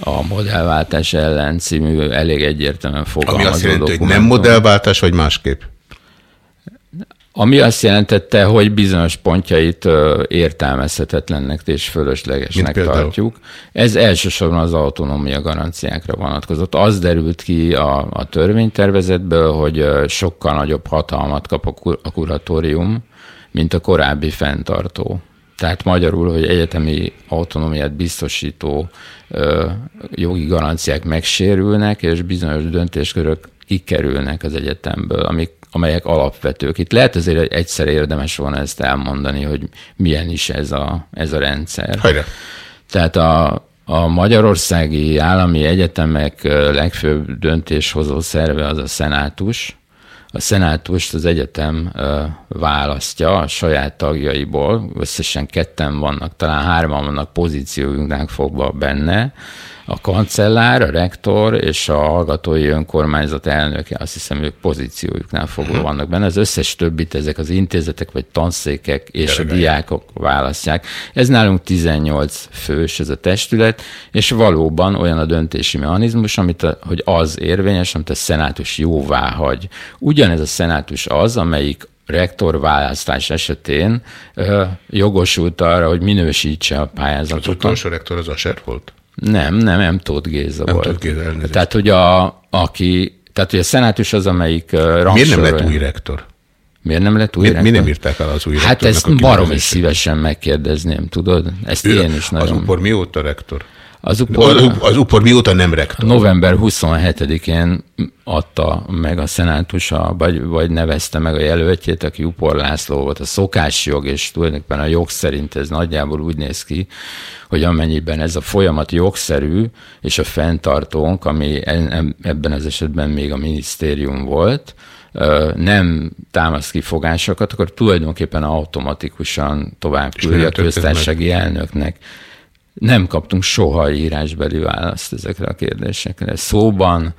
a modellváltás ellen című elég egyértelműen Ami fogalmazó azt jelenti, hogy nem modellváltás, vagy másképp? Ami azt jelentette, hogy bizonyos pontjait értelmezhetetlennek és fölöslegesnek tartjuk. Ez elsősorban az autonómia garanciákra vonatkozott. Az derült ki a, a törvénytervezetből, hogy sokkal nagyobb hatalmat kap a, kur- a kuratórium, mint a korábbi fenntartó. Tehát magyarul, hogy egyetemi autonómiát biztosító ö, jogi garanciák megsérülnek, és bizonyos döntéskörök kikerülnek az egyetemből, amik, amelyek alapvetők. Itt lehet azért hogy egyszer érdemes volna ezt elmondani, hogy milyen is ez a, ez a rendszer. Hajrá! Tehát a, a magyarországi állami egyetemek legfőbb döntéshozó szerve az a szenátus. A szenátust az egyetem választja a saját tagjaiból, összesen ketten vannak, talán hárman vannak pozíciójunknál fogva benne, a kancellár, a rektor és a hallgatói önkormányzat elnöke, azt hiszem, ők pozíciójuknál fogva vannak benne. Az összes többit ezek az intézetek vagy tanszékek és a diákok választják. Ez nálunk 18 fős ez a testület, és valóban olyan a döntési mechanizmus, amit a, hogy az érvényes, amit a szenátus jóvá hagy. Ugyanez a szenátus az, amelyik rektor választás esetén ö, jogosult arra, hogy minősítse a Az pályázatokat. utolsó rektor az Aser volt? Nem, nem, nem Tóth Géza Nem volt. Tóth Géza, elnézést. Tehát, hogy a, aki, tehát, hogy a szenátus az, amelyik uh, Miért nem lett új rektor? Miért nem lett új Mi, rektor? mi nem írták el az új Hát rektornak ezt baromi szívesen megkérdezném, tudod? Ezt Ő, én is Az nagyon... UPOR mióta rektor? Az UPOR, az UPOR mióta nem rektor? november 27-én adta meg a szenátusa, vagy, vagy nevezte meg a jelöltjét, aki Upor László volt. A szokásjog, és tulajdonképpen a jog szerint ez nagyjából úgy néz ki, hogy amennyiben ez a folyamat jogszerű, és a fenntartónk, ami ebben az esetben még a minisztérium volt, nem támaszt kifogásokat, akkor tulajdonképpen automatikusan tovább küldi a köztársasági elnöknek. Nem kaptunk soha írásbeli választ ezekre a kérdésekre. Szóban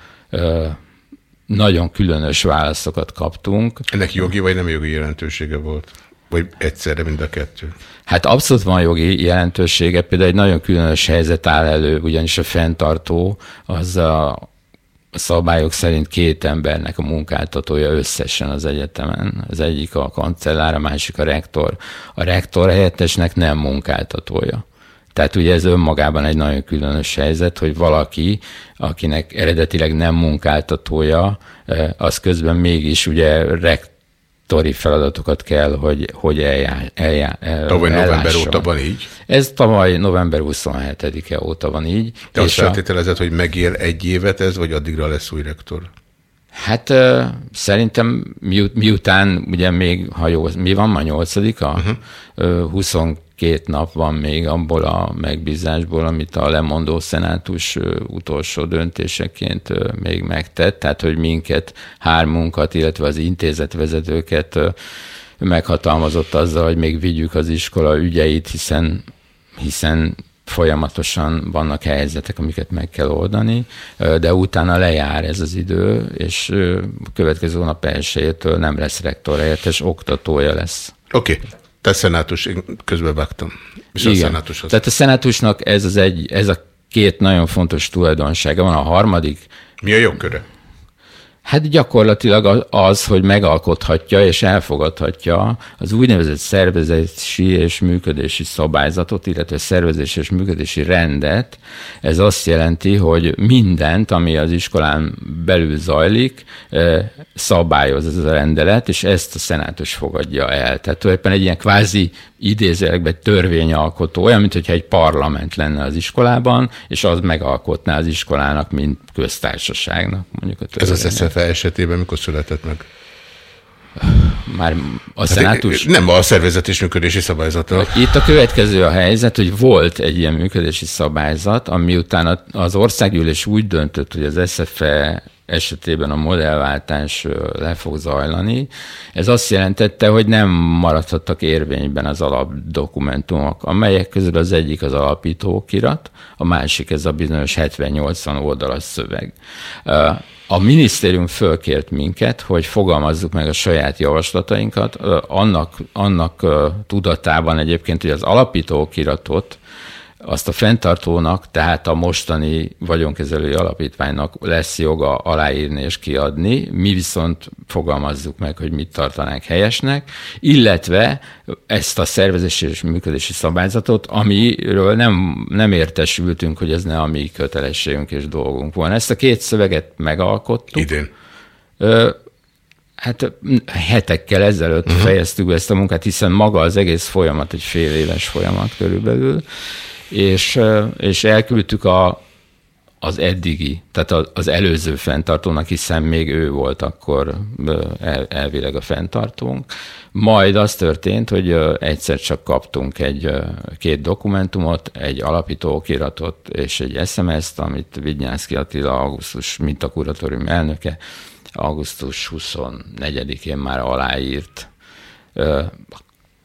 nagyon különös válaszokat kaptunk. Ennek jogi vagy nem jogi jelentősége volt? Vagy egyszerre mind a kettő? Hát abszolút van jogi jelentősége, például egy nagyon különös helyzet áll elő, ugyanis a fenntartó az a szabályok szerint két embernek a munkáltatója összesen az egyetemen. Az egyik a kancellár, a másik a rektor. A rektor helyettesnek nem munkáltatója. Tehát ugye ez önmagában egy nagyon különös helyzet, hogy valaki, akinek eredetileg nem munkáltatója, eh, az közben mégis ugye rektori feladatokat kell, hogy, hogy eljá, eljá, eh, Tavaly november ellásson. óta van így. Ez tavaly november 27-e óta van így. Te azt és a- feltételezed, hogy megél egy évet ez, vagy addigra lesz új rektor? Hát ö, szerintem miut, miután ugye még, ha jó, mi van ma nyolcadika? Uh-huh. 22 nap van még abból a megbízásból, amit a lemondó szenátus utolsó döntéseként még megtett, tehát hogy minket, hármunkat, illetve az intézetvezetőket meghatalmazott azzal, hogy még vigyük az iskola ügyeit, hiszen hiszen folyamatosan vannak helyzetek, amiket meg kell oldani, de utána lejár ez az idő, és a következő hónap elsőjétől nem lesz rektor helyettes, oktatója lesz. Oké, okay. Te szenátus, én közben vágtam. És a szenátus az. Tehát a szenátusnak ez, az egy, ez a két nagyon fontos tulajdonsága van. A harmadik, Mi a jogköre? Hát gyakorlatilag az, hogy megalkothatja és elfogadhatja az úgynevezett szervezési és működési szabályzatot, illetve szervezési és működési rendet. Ez azt jelenti, hogy mindent, ami az iskolán belül zajlik, szabályoz ez a rendelet, és ezt a szenátus fogadja el. Tehát tulajdonképpen egy ilyen kvázi idézőjelekben törvényalkotó, olyan, mintha egy parlament lenne az iskolában, és az megalkotná az iskolának, mint köztársaságnak, mondjuk a Ez az SZFE esetében mikor született meg? Már a szenátus... Nem a szervezet és működési szabályzata. Itt a következő a helyzet, hogy volt egy ilyen működési szabályzat, ami után az országgyűlés úgy döntött, hogy az SFE esetében a modellváltás le fog zajlani. Ez azt jelentette, hogy nem maradhattak érvényben az alapdokumentumok, amelyek közül az egyik az alapítókirat, a másik ez a bizonyos 70-80 oldalas szöveg. A minisztérium fölkért minket, hogy fogalmazzuk meg a saját javaslatainkat, annak, annak tudatában egyébként, hogy az alapítókiratot azt a fenntartónak, tehát a mostani vagyonkezelői alapítványnak lesz joga aláírni és kiadni, mi viszont fogalmazzuk meg, hogy mit tartanánk helyesnek, illetve ezt a szervezési és működési szabályzatot, amiről nem, nem értesültünk, hogy ez ne a mi kötelességünk és dolgunk volna. Ezt a két szöveget megalkottuk. Idén. Ö, Hát hetekkel ezelőtt uh-huh. fejeztük be ezt a munkát, hiszen maga az egész folyamat egy fél éves folyamat körülbelül, és, és elküldtük a, az eddigi, tehát az előző fenntartónak, hiszen még ő volt akkor el, elvileg a fenntartónk. Majd az történt, hogy egyszer csak kaptunk egy két dokumentumot, egy alapító okiratot és egy SMS-t, amit Vignyánszki Attila augusztus mintakuratórium elnöke augusztus 24-én már aláírt.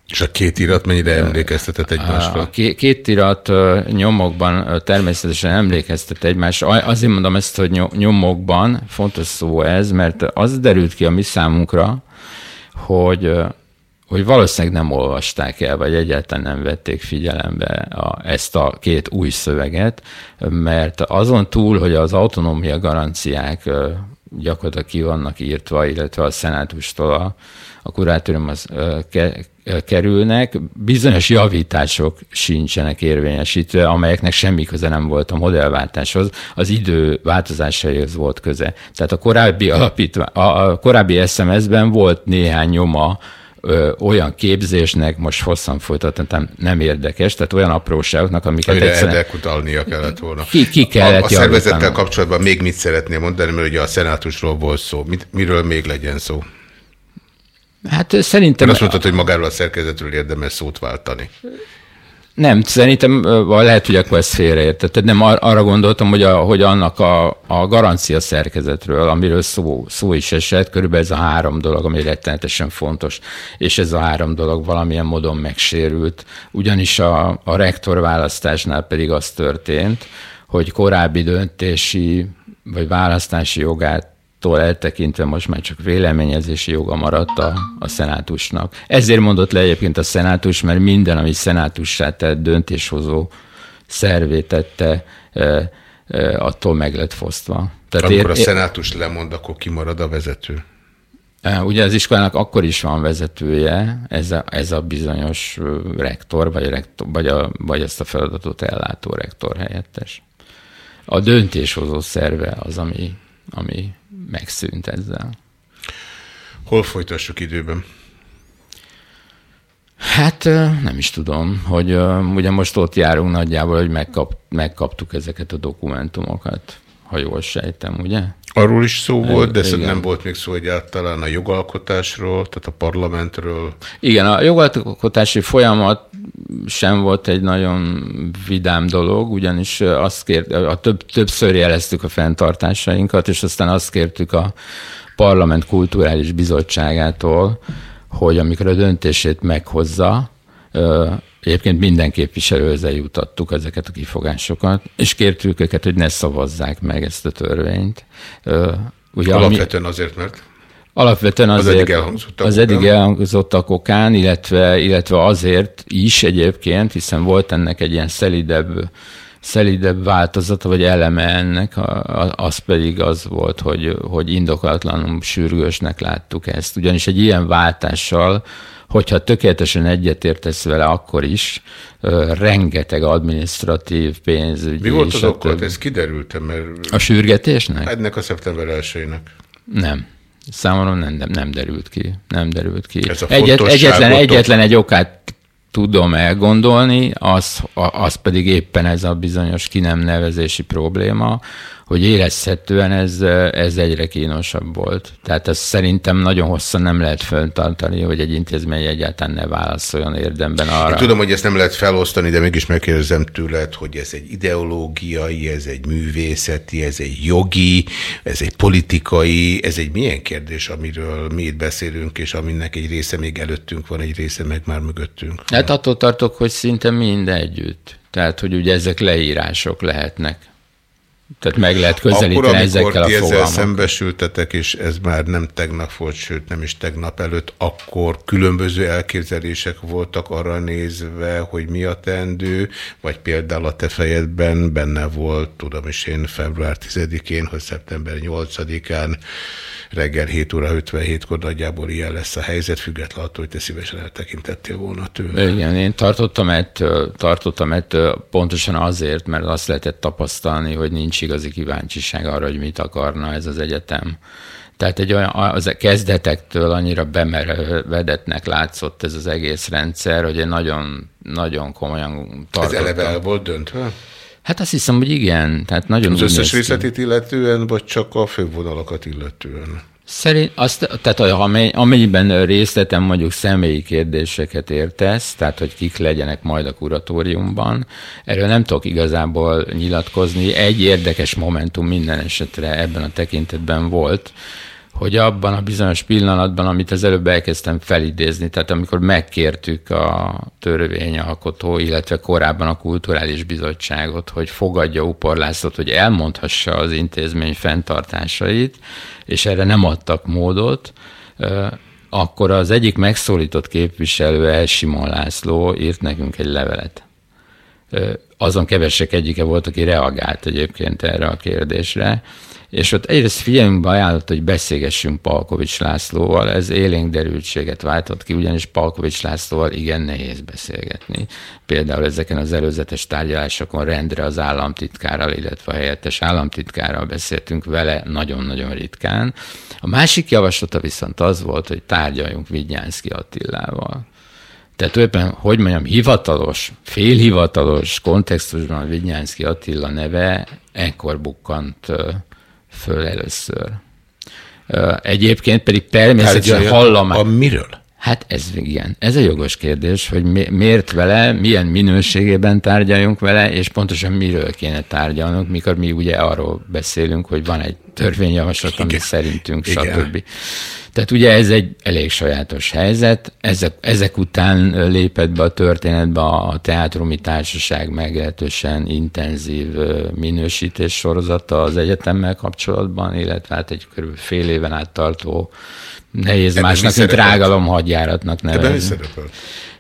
És a két irat mennyire emlékeztetett egymásra? a ké- két irat nyomokban természetesen emlékeztet egymásra. Azért mondom ezt, hogy ny- nyomokban, fontos szó ez, mert az derült ki a mi számunkra, hogy hogy valószínűleg nem olvasták el, vagy egyáltalán nem vették figyelembe a, ezt a két új szöveget, mert azon túl, hogy az autonómia garanciák gyakorlatilag ki vannak írtva, illetve a szenátustól a, a ke, ö, kerülnek, bizonyos javítások sincsenek érvényesítve, amelyeknek semmi köze nem volt a modellváltáshoz, az idő változásaihoz volt köze. Tehát a korábbi, alapítva, a, a korábbi SMS-ben volt néhány nyoma ö, olyan képzésnek, most hosszan folytatottam, nem érdekes, tehát olyan apróságoknak, amiket Amire egyszerűen eldekutalnia kellett volna. ki, ki A, kellett a szervezettel javítanom. kapcsolatban még mit szeretnél mondani, mert ugye a szenátusról volt szó. Mit, miről még legyen szó? Hát szerintem... Mert azt mondtad, hogy magáról a szerkezetről érdemes szót váltani. Nem, szerintem lehet, hogy akkor ezt félreértetted. Nem, ar- arra gondoltam, hogy, a, hogy annak a, a garancia szerkezetről, amiről szó, szó is esett, körülbelül ez a három dolog, ami rettenetesen fontos, és ez a három dolog valamilyen módon megsérült. Ugyanis a, a rektor választásnál pedig az történt, hogy korábbi döntési vagy választási jogát tól eltekintve most már csak véleményezési joga maradt a, a szenátusnak. Ezért mondott le egyébként a szenátus, mert minden, ami szenátussá tett döntéshozó szervé tette, e, e, attól meg lett fosztva. Tehát Amikor a ér- szenátus lemond, akkor kimarad a vezető. E, Ugye az iskolának akkor is van vezetője, ez a, ez a bizonyos rektor, vagy, rektor, vagy, a, vagy ezt a feladatot ellátó rektor helyettes. A döntéshozó szerve az, ami, ami megszűnt ezzel. Hol folytassuk időben? Hát nem is tudom, hogy ugye most ott járunk nagyjából, hogy megkap, megkaptuk ezeket a dokumentumokat, ha jól sejtem, ugye? Arról is szó volt, de igen. nem volt még szó egyáltalán a jogalkotásról, tehát a parlamentről. Igen, a jogalkotási folyamat sem volt egy nagyon vidám dolog, ugyanis azt kért, a több, többször jeleztük a fenntartásainkat, és aztán azt kértük a Parlament Kulturális Bizottságától, hogy amikor a döntését meghozza, egyébként minden képviselőhöz eljutattuk ezeket a kifogásokat, és kértük őket, hogy ne szavazzák meg ezt a törvényt. Ugye, ami- Alapvetően azért, mert Alapvetően Az azért, eddig elhangzottak az eddig elhangzottak okán, illetve, illetve azért is egyébként, hiszen volt ennek egy ilyen szelidebb, szelidebb változata, vagy eleme ennek, az pedig az volt, hogy, hogy indokolatlanul sürgősnek láttuk ezt. Ugyanis egy ilyen váltással, hogyha tökéletesen egyetértesz vele, akkor is rengeteg administratív pénzügyi... Mi volt az okot? Ez kiderült mert... A sürgetésnek? Ennek a szeptember 1 Nem. Számomra nem, nem, nem derült ki. Nem derült ki. Ez a Egyet, egyetlen, egyetlen egy okát tudom elgondolni, az, az pedig éppen ez a bizonyos ki nem nevezési probléma, hogy érezhetően ez, ez egyre kínosabb volt. Tehát ez szerintem nagyon hosszan nem lehet föntartani, hogy egy intézmény egyáltalán ne válaszoljon érdemben arra. Én tudom, hogy ezt nem lehet felosztani, de mégis megkérdezem tőled, hogy ez egy ideológiai, ez egy művészeti, ez egy jogi, ez egy politikai, ez egy milyen kérdés, amiről mi itt beszélünk, és aminek egy része még előttünk van, egy része meg már mögöttünk. Hát attól tartok, hogy szinte mind együtt. Tehát, hogy ugye ezek leírások lehetnek. Tehát meg lehet közelíteni Akkor, ezekkel a fogalmakkal. szembesültetek, és ez már nem tegnap volt, sőt nem is tegnap előtt, akkor különböző elképzelések voltak arra nézve, hogy mi a teendő, vagy például a te fejedben benne volt, tudom is én, február 10-én, hogy szeptember 8-án reggel 7 óra 57-kor nagyjából ilyen lesz a helyzet, függetlenül attól, hogy te szívesen eltekintettél volna tőle. Igen, én tartottam ettől, tartottam ettől pontosan azért, mert azt lehetett tapasztalni, hogy nincs igazi kíváncsiság arra, hogy mit akarna ez az egyetem. Tehát egy olyan, az a kezdetektől annyira bemerevedetnek látszott ez az egész rendszer, hogy egy nagyon, nagyon komolyan tartottam. Ez eleve el volt döntve? Hát azt hiszem, hogy igen. Tehát nagyon az összes részletét illetően, vagy csak a fővonalakat illetően? Szerint azt, tehát amennyiben részletem mondjuk személyi kérdéseket értesz, tehát hogy kik legyenek majd a kuratóriumban, erről nem tudok igazából nyilatkozni. Egy érdekes momentum minden esetre ebben a tekintetben volt, hogy abban a bizonyos pillanatban, amit az előbb elkezdtem felidézni, tehát amikor megkértük a törvényalkotó, illetve korábban a kulturális bizottságot, hogy fogadja Upor hogy elmondhassa az intézmény fenntartásait, és erre nem adtak módot, akkor az egyik megszólított képviselő, El László írt nekünk egy levelet. Azon kevesek egyike volt, aki reagált egyébként erre a kérdésre, és ott egyrészt figyelmünkbe ajánlott, hogy beszélgessünk Palkovics Lászlóval, ez élénk derültséget váltott ki, ugyanis Palkovics Lászlóval igen nehéz beszélgetni. Például ezeken az előzetes tárgyalásokon rendre az államtitkárral, illetve a helyettes államtitkárral beszéltünk vele nagyon-nagyon ritkán. A másik javaslata viszont az volt, hogy tárgyaljunk Vigyánszki Attilával. Tehát éppen, hogy mondjam, hivatalos, félhivatalos kontextusban Vigyánszki Attila neve ekkor bukkant föl először. Egyébként pedig természetesen hallom. A miről? Hát ez igen, ez egy jogos kérdés, hogy mi, miért vele, milyen minőségében tárgyaljunk vele, és pontosan miről kéne tárgyalnunk, mikor mi ugye arról beszélünk, hogy van egy törvényjavaslat, ami szerintünk, igen. stb. Tehát ugye ez egy elég sajátos helyzet. Ezek, ezek után lépett be a történetbe a teátrumi társaság meglehetősen intenzív minősítés sorozata az egyetemmel kapcsolatban, illetve hát egy körülbelül fél éven át tartó nehéz Ebben másnak, mint rágalom hadjáratnak nevezni. Ebben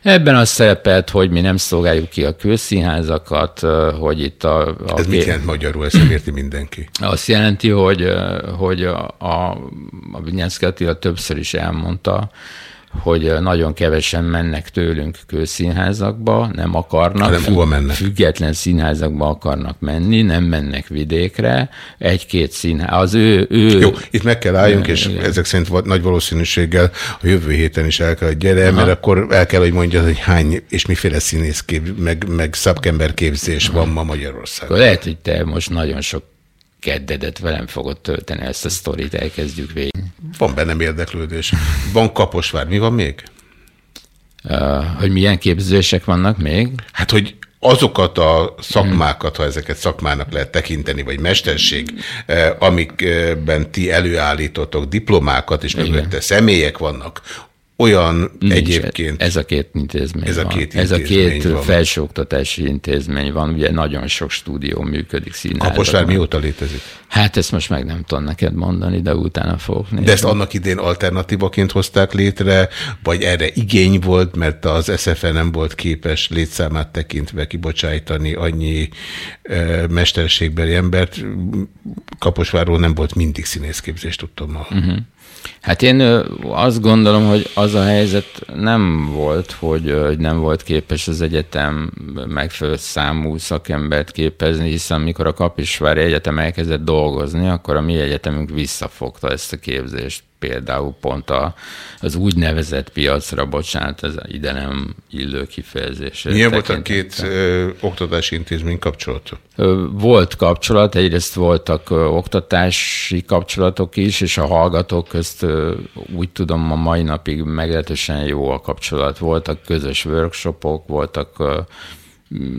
Ebben az szerepelt, hogy mi nem szolgáljuk ki a külszínházakat, hogy itt a... a Ez mit jelent magyarul, ezt nem érti mindenki? Azt jelenti, hogy, hogy a, a, a Vinyánszki Attila többször is elmondta, hogy nagyon kevesen mennek tőlünk kőszínházakba, nem akarnak. Nem függ, mennek. Független színházakba akarnak menni, nem mennek vidékre. Egy-két színház. Az ő, ő... Jó, itt meg kell álljunk, és igen. ezek szerint nagy valószínűséggel a jövő héten is el kell, hogy gyere, Aha. mert akkor el kell, hogy mondja, hogy hány és miféle színészkép, meg, meg szakemberképzés Aha. van ma Magyarországon. Akkor lehet, hogy te most nagyon sok keddedet velem fogod tölteni, ezt a sztorit elkezdjük végig. Van bennem érdeklődés. Van Kaposvár, mi van még? Uh, hogy milyen képzések vannak még? Hát, hogy azokat a szakmákat, ha ezeket szakmának lehet tekinteni, vagy mesterség, amikben ti előállítotok diplomákat, és mögötte személyek vannak, olyan Nincs. egyébként. Ez a két intézmény Ez a van. két Ez a két van. felsőoktatási intézmény van. Ugye nagyon sok stúdió működik színházakban. Kaposvár mióta létezik? Hát ezt most meg nem tudom neked mondani, de utána fogok nézni. De ezt annak idén alternatívaként hozták létre, vagy erre igény volt, mert az SFE nem volt képes létszámát tekintve kibocsájtani annyi e, mesterségbeli embert. Kaposváról nem volt mindig színészképzés, tudtam ma. Uh -huh. Hát én azt gondolom, hogy az a helyzet nem volt, hogy, hogy nem volt képes az egyetem megfelelő számú szakembert képezni, hiszen amikor a Kapisvári Egyetem elkezdett dolgozni, akkor a mi egyetemünk visszafogta ezt a képzést. Például pont a, az úgynevezett piacra, bocsánat, ez ide nem illő kifejezés. Milyen volt a két ö, oktatási intézmény kapcsolata? Volt kapcsolat, egyrészt voltak ö, oktatási kapcsolatok is, és a hallgatók közt ö, úgy tudom a mai napig meglehetősen jó a kapcsolat. Voltak közös workshopok, voltak ö,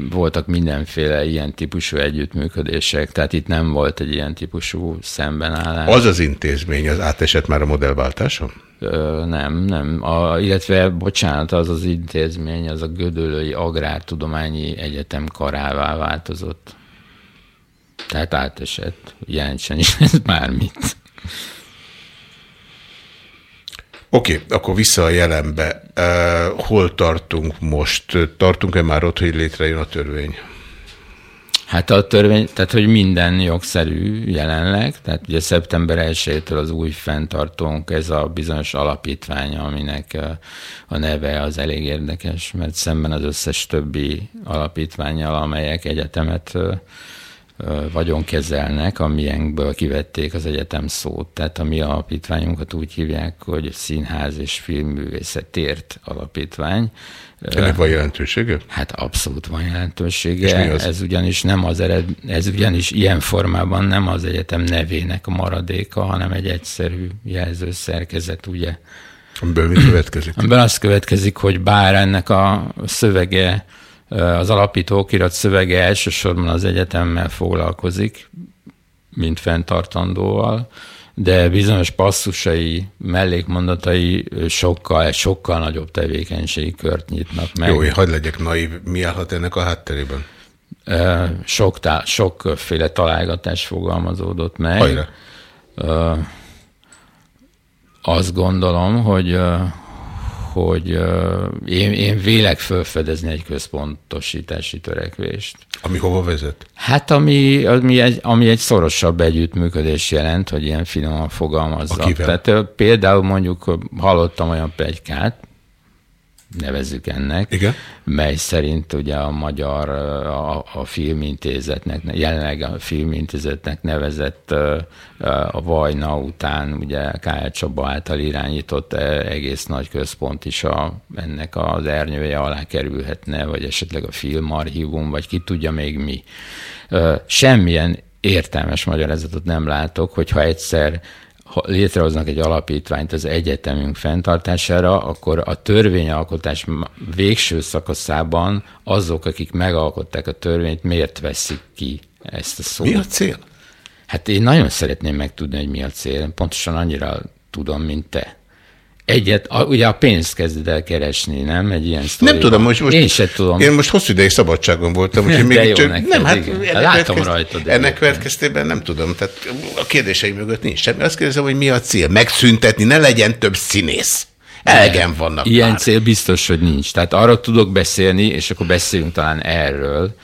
voltak mindenféle ilyen típusú együttműködések, tehát itt nem volt egy ilyen típusú szembenállás. Az az intézmény, az átesett már a modellváltáson? Ö, nem, nem. A, illetve, bocsánat, az az intézmény, az a Gödöllői Agrártudományi Egyetem karává változott. Tehát átesett. Jelentsen is ez (laughs) bármit. Oké, okay, akkor vissza a jelenbe. Uh, hol tartunk most? Tartunk-e már ott, hogy létrejön a törvény? Hát a törvény, tehát hogy minden jogszerű jelenleg, tehát ugye szeptember 1-től az új fenntartónk, ez a bizonyos alapítvány, aminek a neve az elég érdekes, mert szemben az összes többi alapítványjal, amelyek egyetemet vagyonkezelnek, amilyenkből kivették az egyetem szót. Tehát a mi alapítványunkat úgy hívják, hogy Színház és Filmművészetért alapítvány. Ennek van jelentősége? Hát abszolút van És mi jelentősége. az? Ez ugyanis nem az ered, ez ugyanis ilyen formában nem az egyetem nevének a maradéka, hanem egy egyszerű jelzőszerkezet, ugye. Amiből mi következik? Amiben az következik, hogy bár ennek a szövege, az alapító okirat szövege elsősorban az egyetemmel foglalkozik, mint fenntartandóval, de bizonyos passzusai, mellékmondatai sokkal, sokkal nagyobb tevékenységi kört nyitnak meg. Jó, én hagyd legyek naív. Mi állhat ennek a hátterében? Sok, tá- sokféle találgatás fogalmazódott meg. Hajrá! Ö, Azt gondolom, hogy, hogy én, én vélek felfedezni egy központosítási törekvést. Ami hova vezet? Hát ami, ami, egy, ami egy szorosabb együttműködés jelent, hogy ilyen finoman fogalmazzak. Akivel? Tehát például mondjuk hallottam olyan plegykát, nevezzük ennek, Igen. mely szerint ugye a magyar, a, a filmintézetnek, jelenleg a filmintézetnek nevezett a Vajna után ugye K.L. Csaba által irányított ö, egész nagy központ is a, ennek az ernyője alá kerülhetne, vagy esetleg a filmarchívum, vagy ki tudja még mi. Semmilyen értelmes magyarázatot nem látok, hogyha egyszer ha létrehoznak egy alapítványt az egyetemünk fenntartására, akkor a törvényalkotás végső szakaszában azok, akik megalkották a törvényt, miért veszik ki ezt a szót? Mi a cél? Hát én nagyon szeretném megtudni, hogy mi a cél. Pontosan annyira tudom, mint te. Egyet, a, ugye a pénzt kezded el keresni, nem? Egy ilyen sztori. Nem tudom, most, most Én se tudom. Én most hosszú ideig szabadságon voltam, úgyhogy (laughs) még jó csak, neked, nem, hát igen. ennek Látom rajtad Ennek egyébként. következtében nem tudom. Tehát a kérdéseim mögött nincs semmi. Azt kérdezem, hogy mi a cél? Megszüntetni, ne legyen több színész. Elegen vannak Ilyen már. cél biztos, hogy nincs. Tehát arra tudok beszélni, és akkor beszéljünk talán erről,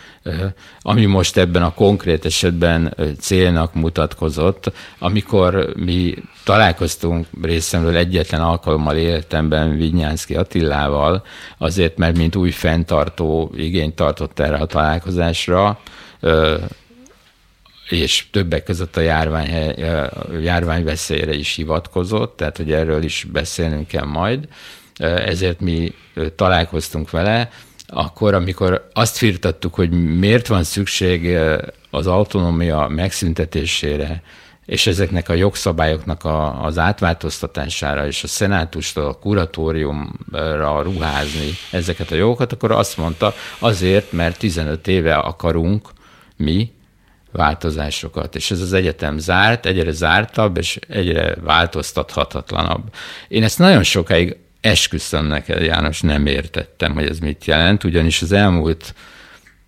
ami most ebben a konkrét esetben célnak mutatkozott, amikor mi találkoztunk részemről egyetlen alkalommal életemben Vinyánszki Attilával, azért, mert mint új fenntartó igényt tartott erre a találkozásra, és többek között a járvány, járványveszélyre is hivatkozott, tehát hogy erről is beszélnünk kell majd. Ezért mi találkoztunk vele, akkor, amikor azt firtattuk, hogy miért van szükség az autonómia megszüntetésére, és ezeknek a jogszabályoknak a, az átváltoztatására, és a szenátustól a kuratóriumra ruházni ezeket a jogokat, akkor azt mondta, azért, mert 15 éve akarunk mi változásokat, és ez az egyetem zárt, egyre zártabb, és egyre változtathatatlanabb. Én ezt nagyon sokáig esküszöm neked, János, nem értettem, hogy ez mit jelent, ugyanis az elmúlt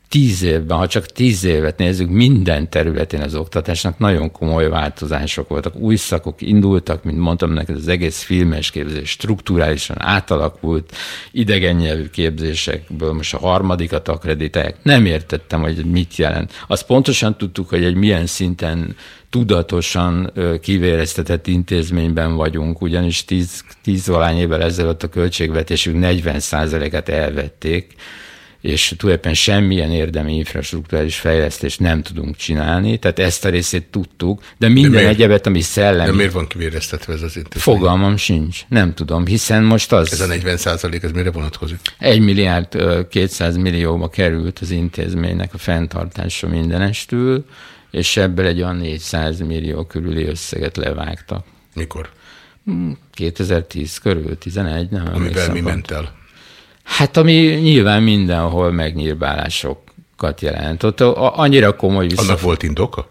tíz évben, ha csak tíz évet nézzük, minden területén az oktatásnak nagyon komoly változások voltak. Új szakok indultak, mint mondtam neked, az egész filmes képzés strukturálisan átalakult, idegen nyelvű képzésekből most a harmadikat akreditálják. Nem értettem, hogy mit jelent. Azt pontosan tudtuk, hogy egy milyen szinten tudatosan kivéreztetett intézményben vagyunk, ugyanis tíz, tíz valány évvel ezelőtt a költségvetésünk 40%-et elvették, és tulajdonképpen semmilyen érdemi infrastruktúrális fejlesztést nem tudunk csinálni, tehát ezt a részét tudtuk, de minden de miért, egyebet, ami szellemi... De miért van kivéreztetve ez az intézmény? Fogalmam sincs, nem tudom, hiszen most az... Ez a 40 százalék, ez mire vonatkozik? 1 milliárd 200 millióba került az intézménynek a fenntartása mindenestül, és ebből egy olyan 400 millió körüli összeget levágtak. Mikor? 2010 körül, 11, nem Amivel mi ment el? Hát ami nyilván mindenhol megnyírbálásokat jelent. Ott a- annyira komoly vissza... Annak volt indoka?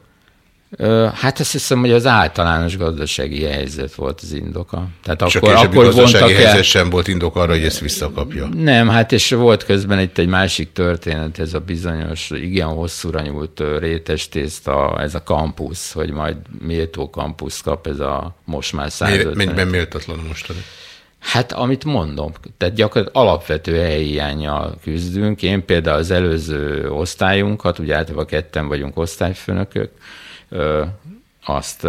Hát azt hiszem, hogy az általános gazdasági helyzet volt az indoka. Tehát És a akkor, későbbi akkor gazdasági helyzet el... sem volt indok arra, hogy ezt visszakapja. Nem, hát és volt közben itt egy másik történet, ez a bizonyos, igen hosszúra nyúlt rétes tészta, ez a kampusz, hogy majd méltó kampusz kap, ez a most már Miért- 150. Mennyiben méltatlan a mostani? Hát, amit mondom, tehát gyakorlatilag alapvető helyhiányjal küzdünk. Én például az előző osztályunkat, ugye általában ketten vagyunk osztályfőnökök, azt,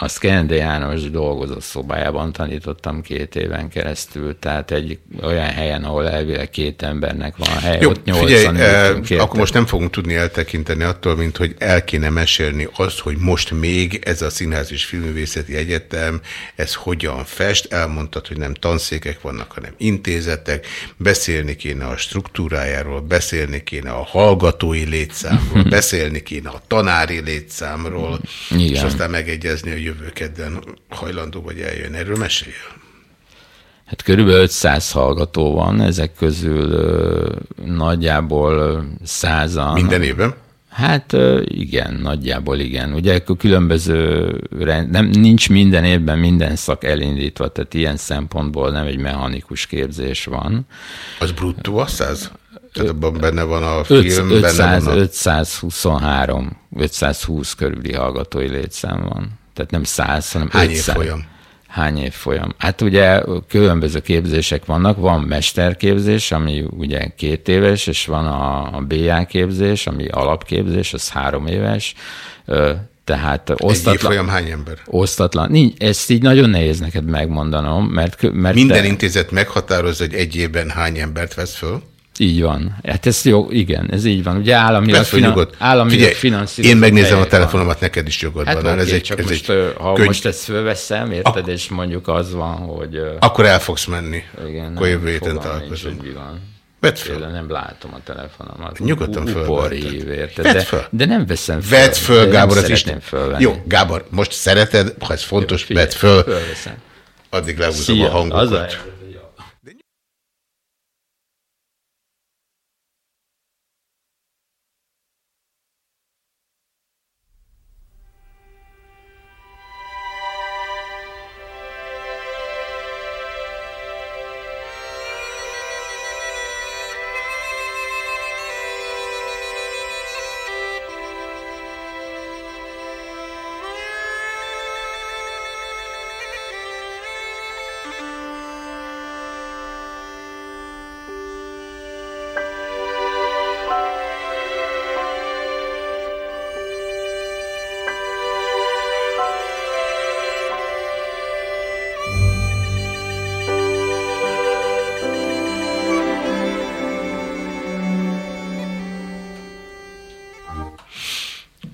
ö, azt Kende János dolgozó szobájában tanítottam két éven keresztül, tehát egy olyan helyen, ahol elvileg két embernek van hely, Jó, ott nyolcan figyelj, ültünk, érted? akkor most nem fogunk tudni eltekinteni attól, mint hogy el kéne mesélni azt, hogy most még ez a Színház és Filmművészeti Egyetem, ez hogyan fest, elmondtad, hogy nem tanszékek vannak, hanem intézetek, beszélni kéne a struktúrájáról, beszélni kéne a hallgatói létszámról, (laughs) beszélni kéne a tanári létszámról, Igen. és aztán megegyezni, hogy jövő kedden hajlandó vagy eljön. Erről mesélj. Hát körülbelül 500 hallgató van, ezek közül ö, nagyjából százan. Minden évben? Hát igen, nagyjából igen. Ugye akkor különböző, rend, nem, nincs minden évben minden szak elindítva, tehát ilyen szempontból nem egy mechanikus képzés van. Az bruttó a száz? Tehát abban benne van a film, benne 500, van a... 523, 520 körüli hallgatói létszám van. Tehát nem 100, hanem Hány 500. évfolyam? Hány évfolyam? Hát ugye különböző képzések vannak, van mesterképzés, ami ugye két éves, és van a, a BA képzés, ami alapképzés, az három éves, tehát Egy osztatlan, évfolyam hány ember? osztatlan. Nincs, ezt így nagyon nehéz neked megmondanom, mert, mert Minden te- intézet meghatározza, hogy egy évben hány embert vesz föl. Így van. Hát ez jó, igen, ez így van. Ugye államilag, Vesz föl nyugodt. államilag Figyelj, finanszírozott én megnézem a telefonomat, neked is jogod van. Hát van. oké, ez egy, csak ez most, egy ha könny... most ezt fölveszem, érted, és mondjuk az van, hogy Akkor el fogsz menni. igen, Akkor jövő héten találkozunk. van. Vedd föl. Például nem látom a telefonomat. Nyugodtan fölvetted. Vedd De, föl. de nem veszem föl. Vedd föl, Gábor, az Isten. fölvenni. Jó, Gábor, most szereted, ha ez fontos, vedd föl, addig lehúzom a hangokat.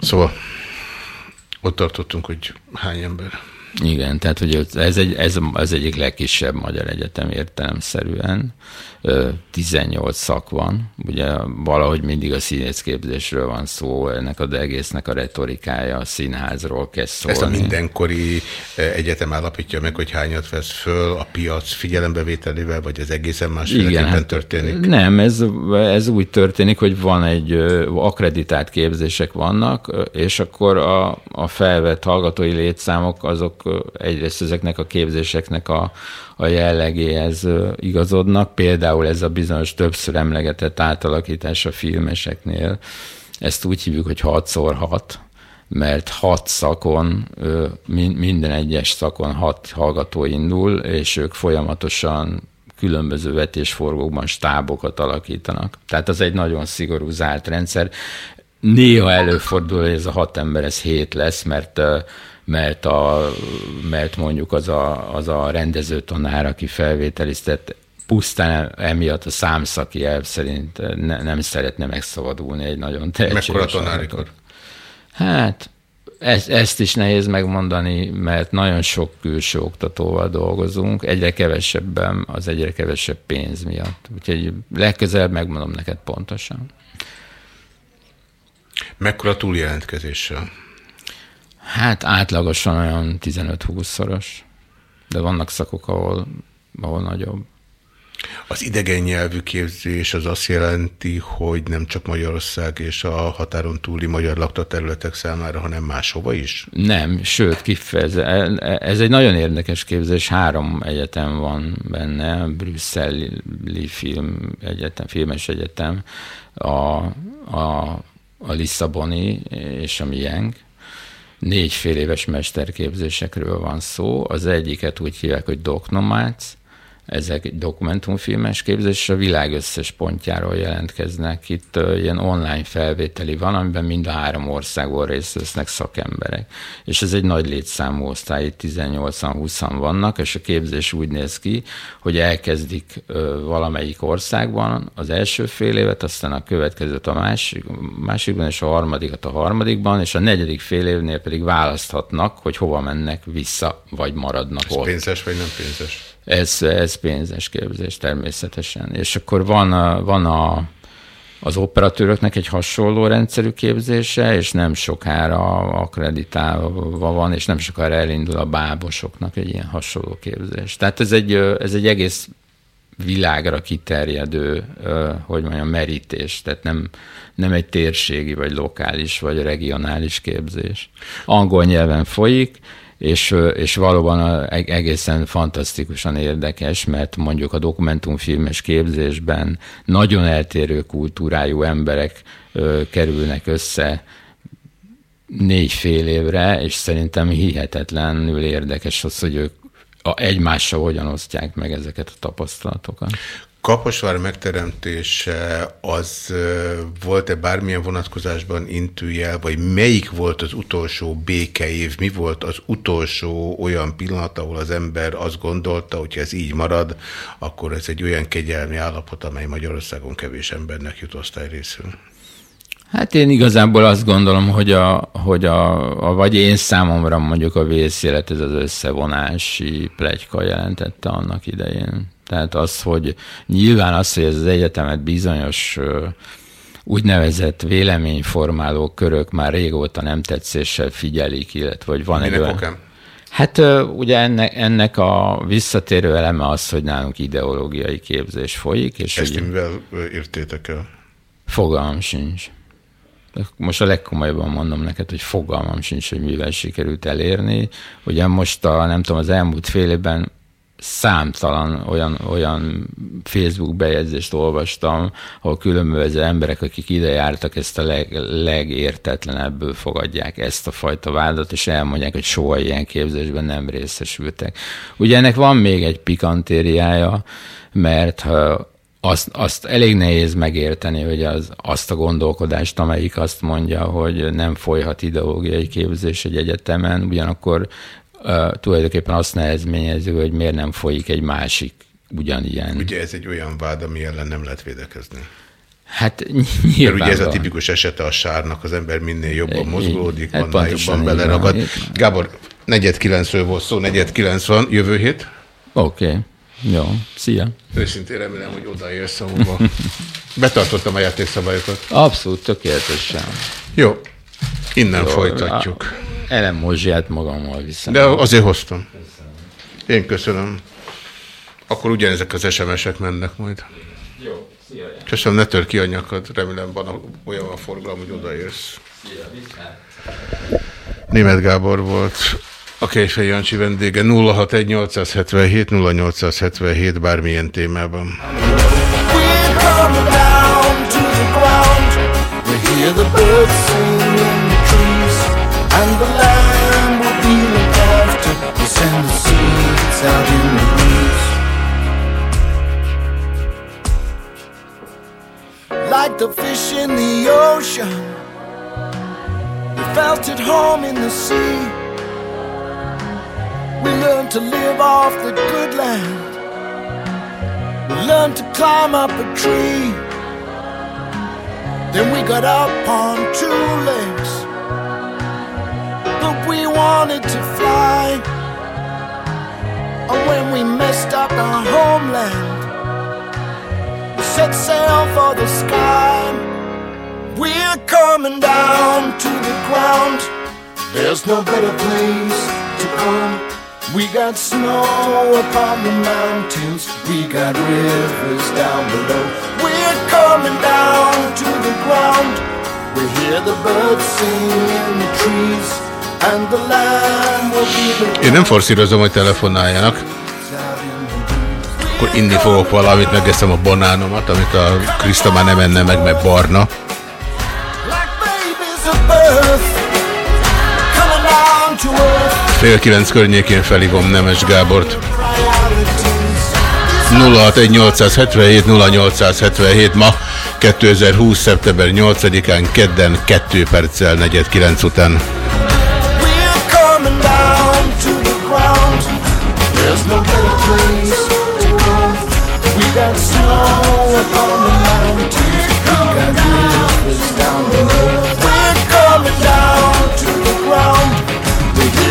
Szóval ott tartottunk, hogy hány ember. Igen, tehát hogy ez, egy, ez az egyik legkisebb magyar egyetem értelemszerűen. Ö, 18 szak van, ugye valahogy mindig a színészképzésről van szó, ennek az egésznek a retorikája a színházról kezd szólni. Ezt a mindenkori egyetem állapítja meg, hogy hányat vesz föl a piac figyelembevételével, vagy ez egészen másféleképpen hát, történik? Nem, ez, ez úgy történik, hogy van egy akreditált képzések vannak, és akkor a, a felvett hallgatói létszámok azok egyrészt ezeknek a képzéseknek a, a jellegéhez igazodnak. Például ez a bizonyos többször emlegetett átalakítás a filmeseknél, ezt úgy hívjuk, hogy 6x6, mert hat szakon, minden egyes szakon hat hallgató indul, és ők folyamatosan különböző vetésforgókban stábokat alakítanak. Tehát az egy nagyon szigorú zárt rendszer. Néha előfordul, hogy ez a hat ember, ez hét lesz, mert mert, a, mert mondjuk az a, az a rendező tanár, aki felvételiztett, pusztán emiatt a számszaki elv szerint ne, nem szeretne megszabadulni egy nagyon tehetséges. Mekkora tanárikor? Hát ezt, ezt is nehéz megmondani, mert nagyon sok külső oktatóval dolgozunk, egyre kevesebben, az egyre kevesebb pénz miatt. Úgyhogy legközelebb megmondom neked pontosan. Mekkora túljelentkezéssel? Hát átlagosan olyan 15-20-szoros, de vannak szakok, ahol, ahol nagyobb. Az idegen nyelvű képzés az azt jelenti, hogy nem csak Magyarország és a határon túli magyar laktaterületek számára, hanem máshova is? Nem, sőt, kifejeze. Ez egy nagyon érdekes képzés, három egyetem van benne, brüsszeli film egyetem, filmes egyetem, a, a, a Lisszaboni és a Mienk, négy fél éves mesterképzésekről van szó. Az egyiket úgy hívják, hogy Doknomác, ezek dokumentumfilmes képzés, és a világ összes pontjáról jelentkeznek. Itt uh, ilyen online felvételi van, amiben mind a három országból részt vesznek szakemberek. És ez egy nagy létszámú osztály, itt 18-20 vannak, és a képzés úgy néz ki, hogy elkezdik uh, valamelyik országban az első fél évet, aztán a következőt a másik, másikban, és a harmadikat a harmadikban, és a negyedik fél évnél pedig választhatnak, hogy hova mennek vissza, vagy maradnak Ez ott. pénzes vagy nem pénzes? Ez, ez pénzes képzés természetesen. És akkor van, a, van a, az operatőröknek egy hasonló rendszerű képzése, és nem sokára akreditálva van, és nem sokára elindul a bábosoknak egy ilyen hasonló képzés. Tehát ez egy, ez egy egész világra kiterjedő, hogy mondjam, merítés, tehát nem, nem egy térségi, vagy lokális, vagy regionális képzés. Angol nyelven folyik, és, és valóban egészen fantasztikusan érdekes, mert mondjuk a dokumentumfilmes képzésben nagyon eltérő kultúrájú emberek kerülnek össze négy fél évre, és szerintem hihetetlenül érdekes az, hogy ők egymással hogyan osztják meg ezeket a tapasztalatokat. Kaposvár megteremtése az volt-e bármilyen vonatkozásban intőjel, vagy melyik volt az utolsó békeév, mi volt az utolsó olyan pillanat, ahol az ember azt gondolta, hogy ez így marad, akkor ez egy olyan kegyelmi állapot, amely Magyarországon kevés embernek jut osztály részül. Hát én igazából azt gondolom, hogy, a, hogy a, a, vagy én számomra mondjuk a vészélet ez az összevonási plegyka jelentette annak idején. Tehát az, hogy nyilván az, hogy ez az egyetemet bizonyos úgynevezett véleményformáló körök már régóta nem tetszéssel figyelik, illetve hogy van Minek egy olyan... okán? Hát ugye ennek, ennek a visszatérő eleme az, hogy nálunk ideológiai képzés folyik. És Ezt ugye, mivel értétek el? fogalmam sincs. Most a legkomolyabban mondom neked, hogy fogalmam sincs, hogy mivel sikerült elérni. Ugye most a, nem tudom, az elmúlt fél évben számtalan olyan, olyan Facebook bejegyzést olvastam, ahol különböző emberek, akik ide jártak, ezt a leg, legértetlenebből fogadják ezt a fajta vádat, és elmondják, hogy soha ilyen képzésben nem részesültek. Ugye ennek van még egy pikantériája, mert ha azt, azt elég nehéz megérteni, hogy az, azt a gondolkodást, amelyik azt mondja, hogy nem folyhat ideológiai képzés egy egyetemen, ugyanakkor tulajdonképpen azt nehezményezi, hogy miért nem folyik egy másik ugyanilyen. Ugye ez egy olyan vád, ami ellen nem lehet védekezni. Hát Mert nyilván ugye ez a tipikus esete a sárnak, az ember minél jobban mozgódik, hát annál jobban beleragad. Gábor, negyed kilencről volt szó, negyed kilenc van, jövő hét. Oké, okay. jó, szia. Őszintén remélem, hogy odaérsz, ahova. (laughs) Betartottam a játékszabályokat. Abszolút tökéletesen. Jó, innen Jó, folytatjuk. a- Elemmozsiát magammal viszem. De azért hoztam. Én köszönöm. Akkor ugyanezek az SMS-ek mennek majd. Jó, szia. Köszönöm, ne tör ki a nyakad. Remélem van a- olyan a forgalom, hogy odaérsz. Szia, viszlát. Német Gábor volt. A Kejfej Jancsi vendége 061 0877 bármilyen témában. We're coming down to the ground. We hear the birds sing the land will be looked after. We send the seeds out in the breeze. Like the fish in the ocean, we felt at home in the sea. We learned to live off the good land. We learned to climb up a tree. Then we got up on two legs. Wanted to fly. And when we messed up our homeland, we set sail for the sky. We're coming down to the ground. There's no better place to come. We got snow upon the mountains, we got rivers down below. We're coming down to the ground. We hear the birds sing in the trees, Én nem forszírozom, hogy telefonáljanak. Akkor inni fogok valamit, megeszem a banánomat, amit a Krista már nem enne meg, mert barna. Fél kilenc környékén felhívom Nemes Gábort. cry out the tears. 061 877 0877 ma 2020. szeptember 8-án kedden 2 perccel 49 után.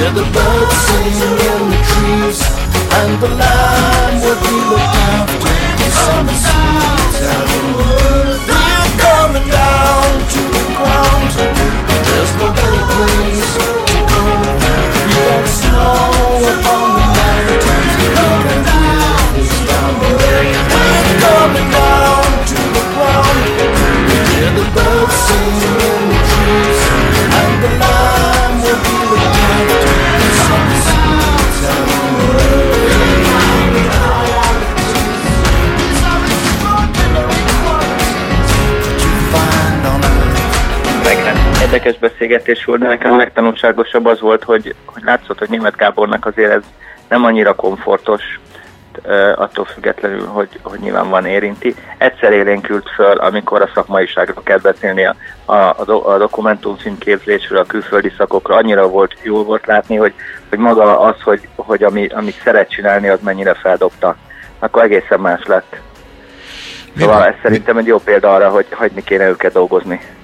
Hear the birds sing in the trees, and the land will be looked after. Érdekes beszélgetés volt, de nekem a legtanulságosabb az volt, hogy, hogy látszott, hogy német Gábornak azért ez nem annyira komfortos, attól függetlenül, hogy, hogy nyilván van érinti. Egyszer élénkült föl, amikor a szakmaiságról kell beszélni a, a, a, do, a dokumentumfilm képzésről, a külföldi szakokra. Annyira volt, jól volt látni, hogy, hogy maga az, hogy, hogy ami, amit szeret csinálni, az mennyire feldobta. Akkor egészen más lett. Szóval ez szerintem egy jó példa arra, hogy hagyni kéne őket dolgozni.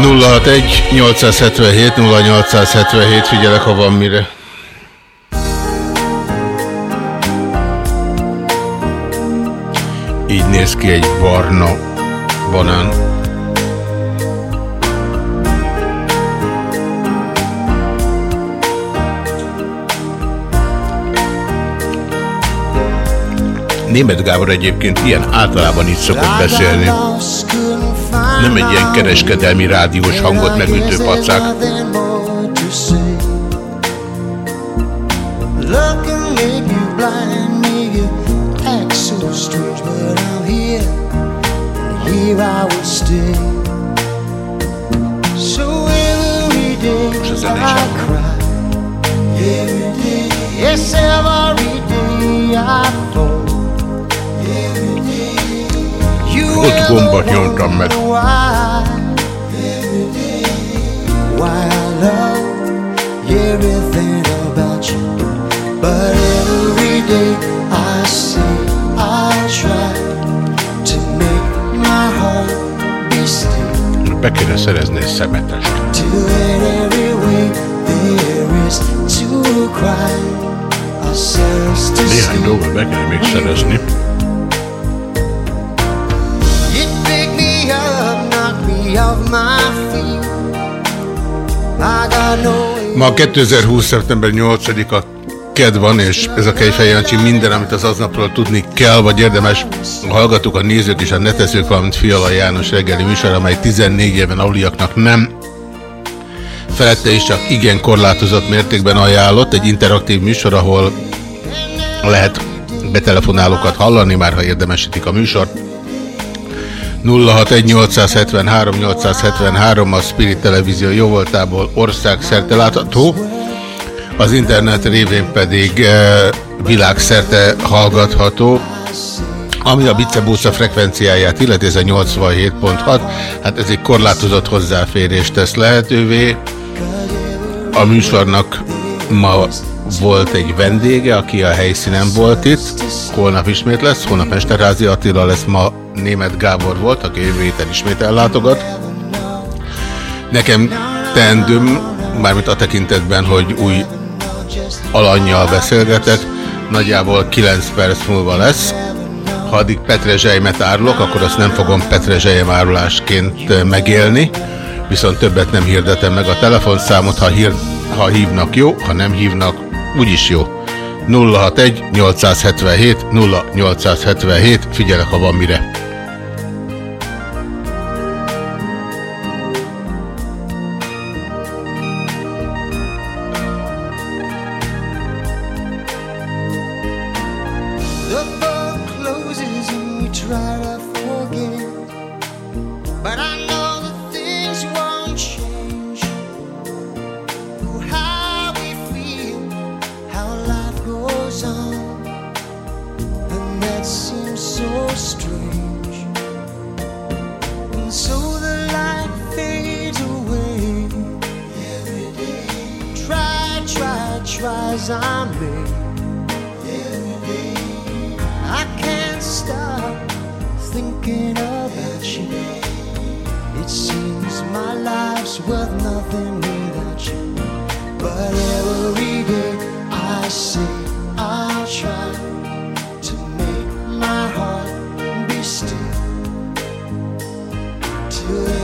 Nulla hat egy 877 0877 figyelek, ha van mire. Így néz ki egy barna banán. Német Gábor egyébként ilyen általában így szokott beszélni. Nem egy ilyen kereskedelmi rádiós hangot megütő pacák. Most a zene is Yes, every day I fall. To make my heart be kéne szerezni egy szemetest. Néhány dolgot be kell még szerezni. Ma 2020. szeptember 8-a ked van, és ez a Kejfej Jancsi minden, amit az aznapról tudni kell, vagy érdemes a hallgatók, a nézők és a netezők, valamint Fiala János reggeli műsor, amely 14 éven aluliaknak nem felette is csak igen korlátozott mértékben ajánlott, egy interaktív műsor, ahol lehet betelefonálókat hallani, már ha érdemesítik a műsort. 061-873-873 a Spirit Televízió jóvoltából országszerte látható, az internet révén pedig e, világszerte hallgatható, ami a bicebúca frekvenciáját illeti, ez a 87.6, hát ez egy korlátozott hozzáférést tesz lehetővé. A műsornak ma volt egy vendége, aki a helyszínen volt itt, holnap ismét lesz, holnap Mesterházi Attila lesz, ma német Gábor volt, aki jövő héten ismét ellátogat. Nekem teendőm, mármint a tekintetben, hogy új alanyjal beszélgetek, nagyjából 9 perc múlva lesz. Ha addig Petrezselymet árulok, akkor azt nem fogom Petrezselyem árulásként megélni, viszont többet nem hirdetem meg a telefonszámot, ha, hír, ha hívnak jó, ha nem hívnak, úgyis jó. 061 877 0877, figyelek, ha van mire. good.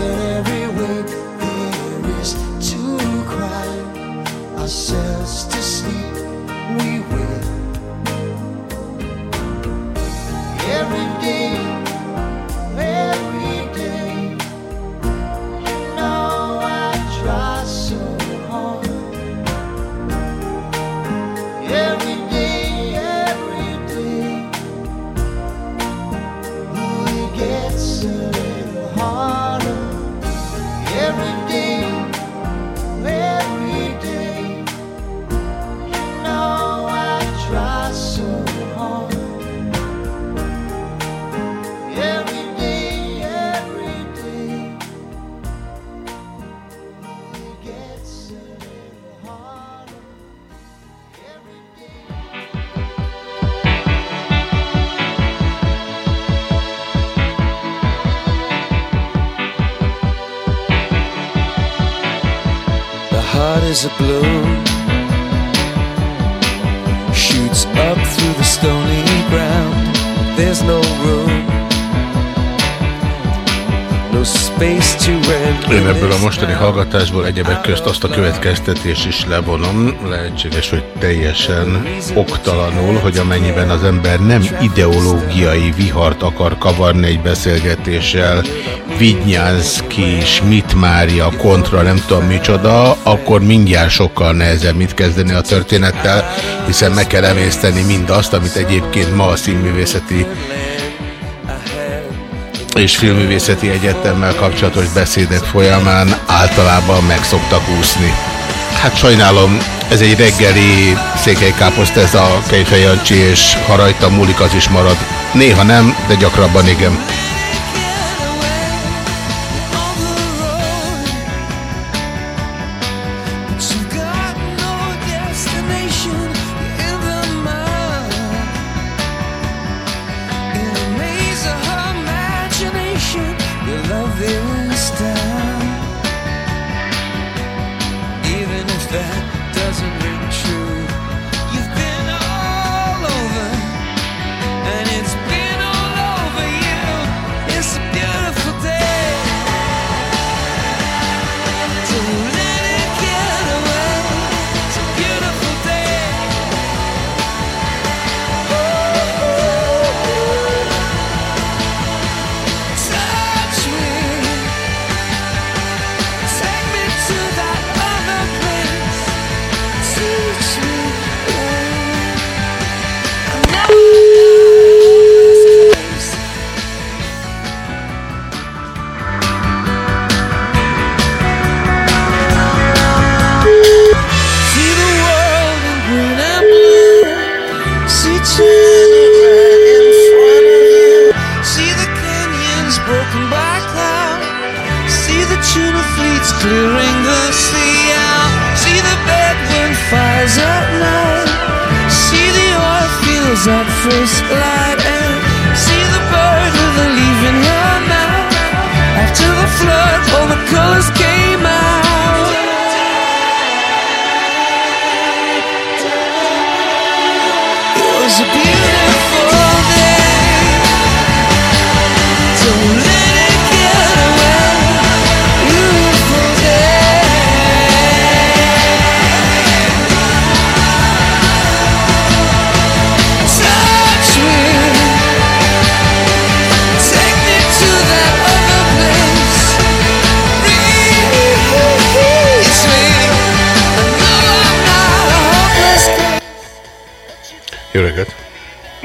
Is a blue Shoots up through the stony ground There's no room. No space to rent. Én ebből a mostani hallgatásból egyebek közt azt a következtetés is levonom, lehetséges, hogy teljesen oktalanul, hogy amennyiben az ember nem ideológiai vihart akar kavarni egy beszélgetéssel, Vidnyánszki, Schmidt Mária, kontra nem tudom micsoda, akkor mindjárt sokkal nehezebb mit kezdeni a történettel, hiszen meg kell emészteni mindazt, amit egyébként ma a színművészeti és filmművészeti egyetemmel kapcsolatos beszédek folyamán általában meg szoktak úszni. Hát sajnálom, ez egy reggeli székelykáposzt ez a Kejfej Jancsi, és ha rajta múlik, az is marad. Néha nem, de gyakrabban igen.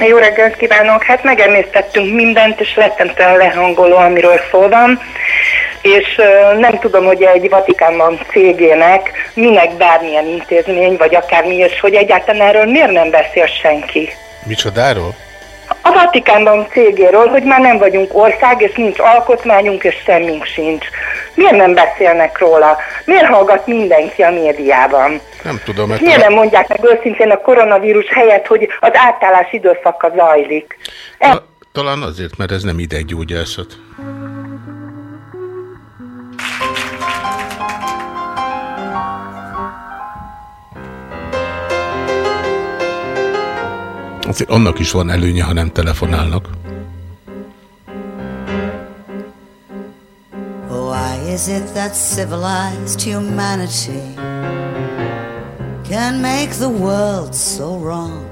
Jó reggelt kívánok! Hát megemésztettünk mindent, és rettentően lehangoló, amiről szó van. És nem tudom, hogy egy Vatikánban cégének minek bármilyen intézmény, vagy akármi, és hogy egyáltalán erről miért nem beszél senki. Micsodáról? A Vatikánban cégéről, hogy már nem vagyunk ország, és nincs alkotmányunk, és semmink sincs. Miért nem beszélnek róla? Miért hallgat mindenki a médiában? Nem tudom, mert Miért nem mondják meg őszintén a koronavírus helyett, hogy az átállás időszaka zajlik? E- Ta- talán azért, mert ez nem ideggyógyászat. Azért annak is van előnye, ha nem telefonálnak. Is it that civilized humanity can make the world so wrong?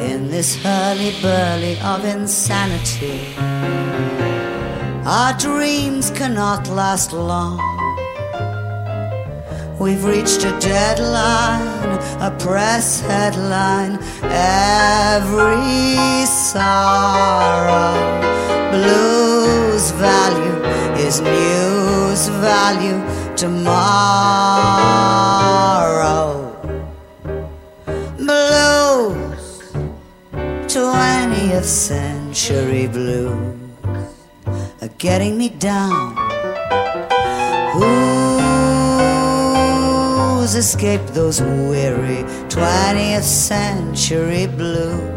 In this hurly-burly of insanity, our dreams cannot last long. We've reached a deadline, a press headline. Every sorrow, blues value is news value tomorrow. Blues, 20th century blues are getting me down. Who's escaped those weary 20th century blues?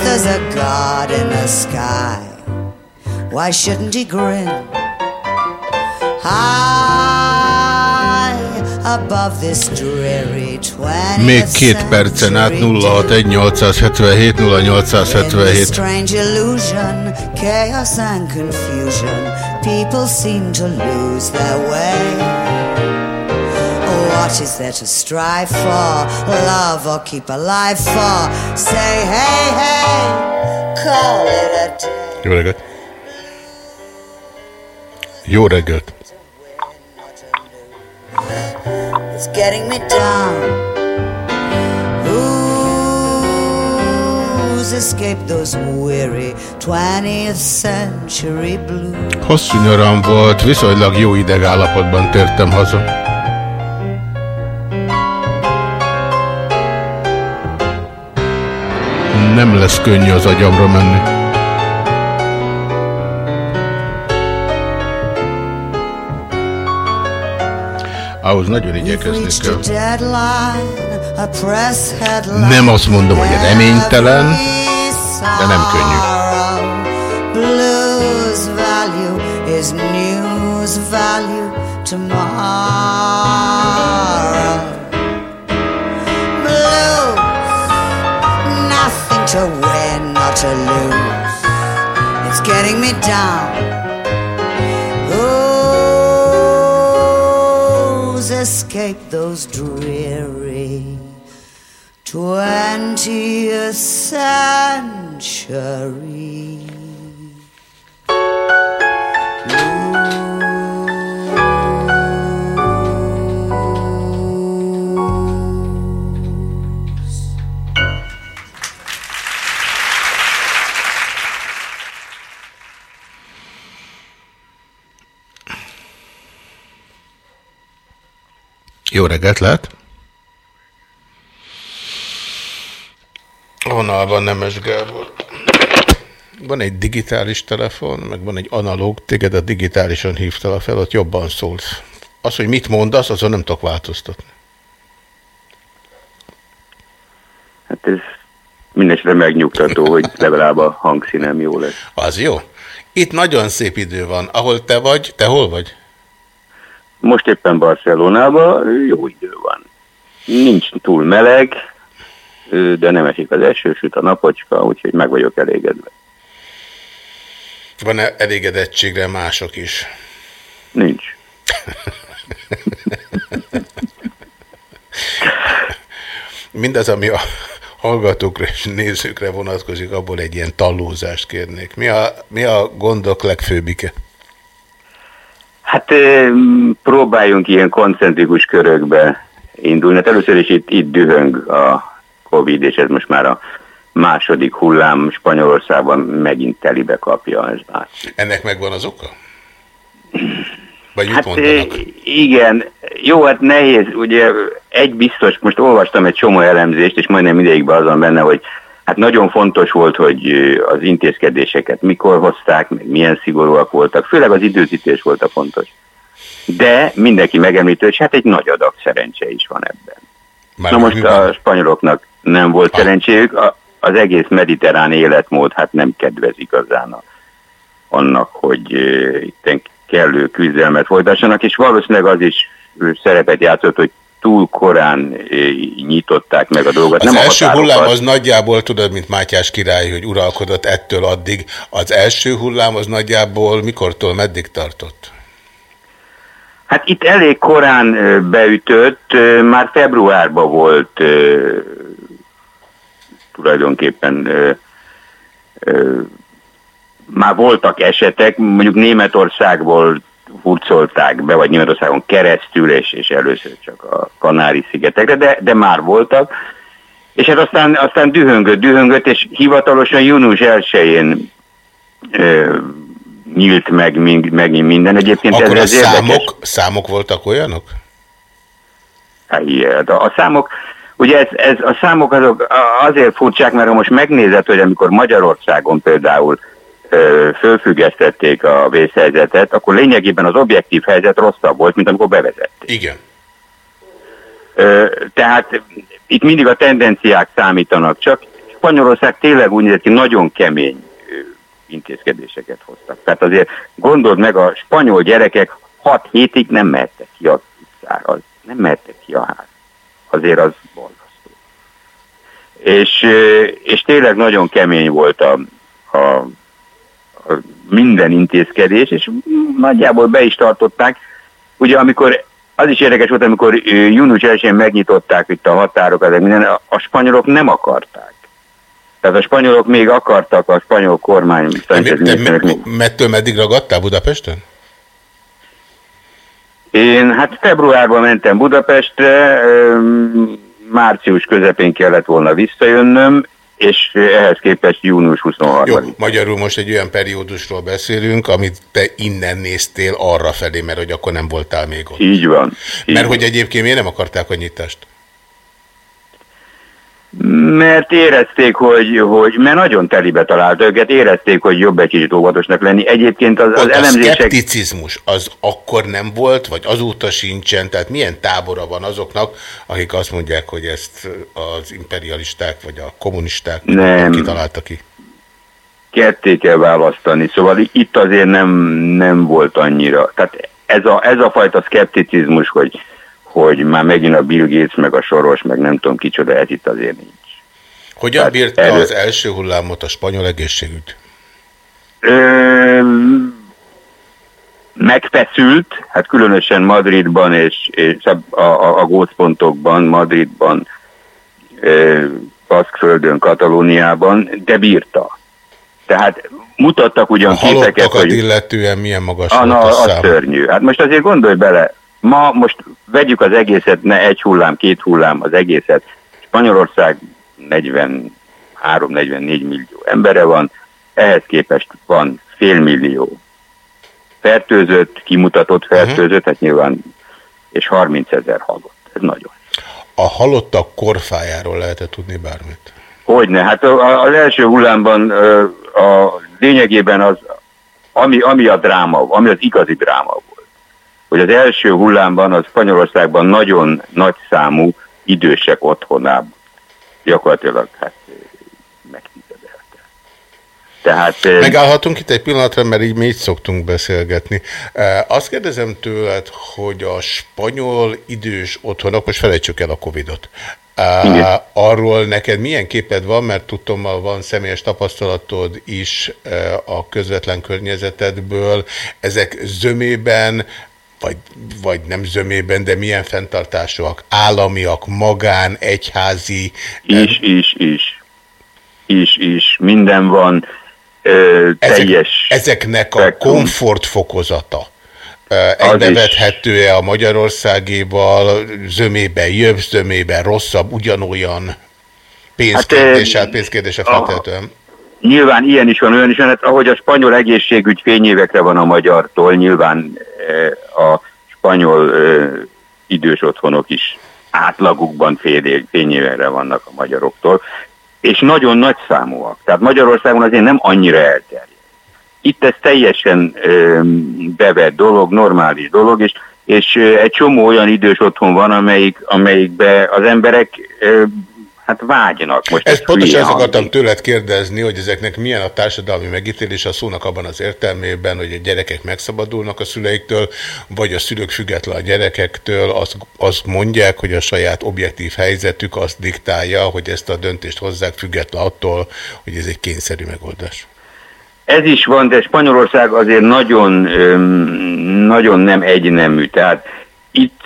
If there's a God in the sky, why shouldn't he grin? High above this dreary 20th Még két percen át century 061 877 in this 0877. strange illusion, chaos and confusion, people seem to lose their way. What is there to strive for? Love or keep alive for? Say hey, hey, call it a day. Jó reggelt! Jó reggelt! It's getting me down. Who's escaped those weary 20th century blues? Hosszú nyaram volt, viszonylag jó idegállapotban tértem haza. Nem lesz könnyű az agyamra menni. Ahhoz nagyon igyekezni kell. a deadline, a press headline. Nem azt mondom, hogy reménytelen, de nem könnyű. Blues value is news value tomorrow. To win or to lose. It's getting me down. Who's escaped those dreary 20th century? Jó reggelt lehet? Vonalban Nemes Gábor. Van egy digitális telefon, meg van egy analóg, téged a digitálisan hívtál fel, ott jobban szólsz. Az, hogy mit mondasz, azon nem tudok változtatni. Hát ez mindenesetre megnyugtató, hogy legalább a hangszínem jó lesz. Az jó. Itt nagyon szép idő van. Ahol te vagy, te hol vagy? Most éppen Barcelonában jó idő van. Nincs túl meleg, de nem esik az eső, süt a napocska, úgyhogy meg vagyok elégedve. Van-e elégedettségre mások is? Nincs. Mindaz, ami a hallgatókra és nézőkre vonatkozik, abból egy ilyen tallózást kérnék. Mi a, mi a gondok legfőbbike? Hát próbáljunk ilyen koncentrikus körökbe indulni. Hát először is itt, itt dühöng a Covid, és ez most már a második hullám Spanyolországban megint telibe kapja. Ez látszik. Ennek megvan az oka? Vagy Hát mondanak? igen, jó, hát nehéz, ugye egy biztos, most olvastam egy csomó elemzést, és majdnem mindegyikben azon benne, hogy hát nagyon fontos volt, hogy az intézkedéseket mikor hozták, meg milyen szigorúak voltak, főleg az időzítés volt a fontos. De mindenki megemlítő, hogy hát egy nagy adag szerencse is van ebben. Már Na most a spanyoloknak nem volt Ah. szerencséjük, a- az egész mediterrán életmód hát nem kedvez igazán a, annak, hogy ö, itten kellő küzdelmet folytassanak, és valószínűleg az is szerepet játszott, hogy túl korán ö, nyitották meg a dolgot. Az nem első a hullám az nagyjából, tudod, mint Mátyás király, hogy uralkodott ettől addig. Az első hullám az nagyjából mikortól meddig tartott? Hát itt elég korán ö, beütött, ö, már februárban volt tulajdonképpen már voltak esetek, mondjuk Németországból hurcolták be, vagy Németországon keresztül, és, és először csak a Kanári-szigetekre, de, de már voltak. És hát aztán, aztán dühöngött, dühöngött, és hivatalosan június 1-én ö, nyílt meg mind- megint minden. Egyébként Akkor a ez, érdekes. számok, számok voltak olyanok? Hát ilyen, a, a számok, ugye ez, ez, a számok azok a- azért furcsák, mert ha most megnézed, hogy amikor Magyarországon például fölfüggesztették a vészhelyzetet, akkor lényegében az objektív helyzet rosszabb volt, mint amikor bevezették. Igen. Tehát itt mindig a tendenciák számítanak, csak Spanyolország tényleg úgy nézett ki, nagyon kemény intézkedéseket hoztak. Tehát azért gondold meg, a spanyol gyerekek 6 hétig nem mehettek ki az utcára, nem mehettek ki a ház. Azért az borzasztó. És, és tényleg nagyon kemény volt a, a minden intézkedés, és nagyjából be is tartották. Ugye amikor az is érdekes volt, amikor június 1-én megnyitották itt a határokat, minden, a, spanyolok nem akarták. Tehát a spanyolok még akartak, a spanyol kormány, Te, te, mettől meddig ragadtál Budapesten? Én hát februárban mentem Budapestre, március közepén kellett volna visszajönnöm, és ehhez képest június 23 Jó, magyarul most egy olyan periódusról beszélünk, amit te innen néztél arra felé, mert hogy akkor nem voltál még ott. Így van. Így Mert van. hogy egyébként miért nem akarták a nyitást? Mert érezték, hogy, hogy mert nagyon telibe talált őket, érezték, hogy jobb egy kicsit óvatosnak lenni. Egyébként az, az Ott a elemzések... szkepticizmus az akkor nem volt, vagy azóta sincsen, tehát milyen tábora van azoknak, akik azt mondják, hogy ezt az imperialisták, vagy a kommunisták Nem. kitalálta ki? ketté kell választani. Szóval itt azért nem, nem volt annyira. Tehát ez a, ez a fajta szkepticizmus, hogy, hogy már megint a Bill Gates, meg a Soros, meg nem tudom kicsoda, ez itt azért nincs. Hogyan Tehát bírta elő- az első hullámot a spanyol egészségügy? Ö, megfeszült, hát különösen Madridban és, és a, a, a gócpontokban, Madridban, ö, Baszkföldön, Katalóniában, de bírta. Tehát mutattak A ugyan képeket, halottakat hogy... illetően milyen magas Ah, volt na, a az szám? szörnyű. Hát most azért gondolj bele, ma most vegyük az egészet, ne egy hullám, két hullám, az egészet. Spanyolország 43-44 millió embere van, ehhez képest van félmillió fertőzött, kimutatott fertőzött, hát nyilván, és 30 ezer halott. Ez nagyon. A halottak korfájáról lehetett tudni bármit? Hogyne, hát az első hullámban a lényegében az, ami, ami a dráma, ami az igazi dráma hogy az első hullámban az Spanyolországban nagyon nagy számú idősek otthonában gyakorlatilag hát megtizedelte. Tehát ö, Megállhatunk itt egy pillanatra, mert így mi így szoktunk beszélgetni. E, Azt kérdezem tőled, hogy a spanyol idős otthonok, most felejtsük el a Covid-ot, Igen. arról neked milyen képed van, mert tudtommal van személyes tapasztalatod is a közvetlen környezetedből. Ezek zömében, vagy, vagy nem zömében, de milyen fenntartásúak? Államiak, magán, egyházi? is, is, is, is, is, minden van, ö, teljes. ezeknek a komfortfokozata egybevethető-e a Magyarországéval, zömében jobb, zömében rosszabb, ugyanolyan pénzkérdéssel, Hát, pénzkérdéssel aha. Nyilván ilyen is van, olyan is van, hát ahogy a spanyol egészségügy fényévekre van a magyartól, nyilván eh, a spanyol eh, idős otthonok is átlagukban fél- fényévekre vannak a magyaroktól, és nagyon nagy számúak. Tehát Magyarországon azért nem annyira elterjedt. Itt ez teljesen ö, bevett dolog, normális dolog, és, és egy csomó olyan idős otthon van, amelyik, amelyikbe az emberek hát vágynak. Most Ezt ez pontosan ezt akartam tőled kérdezni, hogy ezeknek milyen a társadalmi megítélés a szónak abban az értelmében, hogy a gyerekek megszabadulnak a szüleiktől, vagy a szülők független a gyerekektől, azt, azt mondják, hogy a saját objektív helyzetük azt diktálja, hogy ezt a döntést hozzák független attól, hogy ez egy kényszerű megoldás. Ez is van, de Spanyolország azért nagyon, nagyon nem egynemű. Tehát itt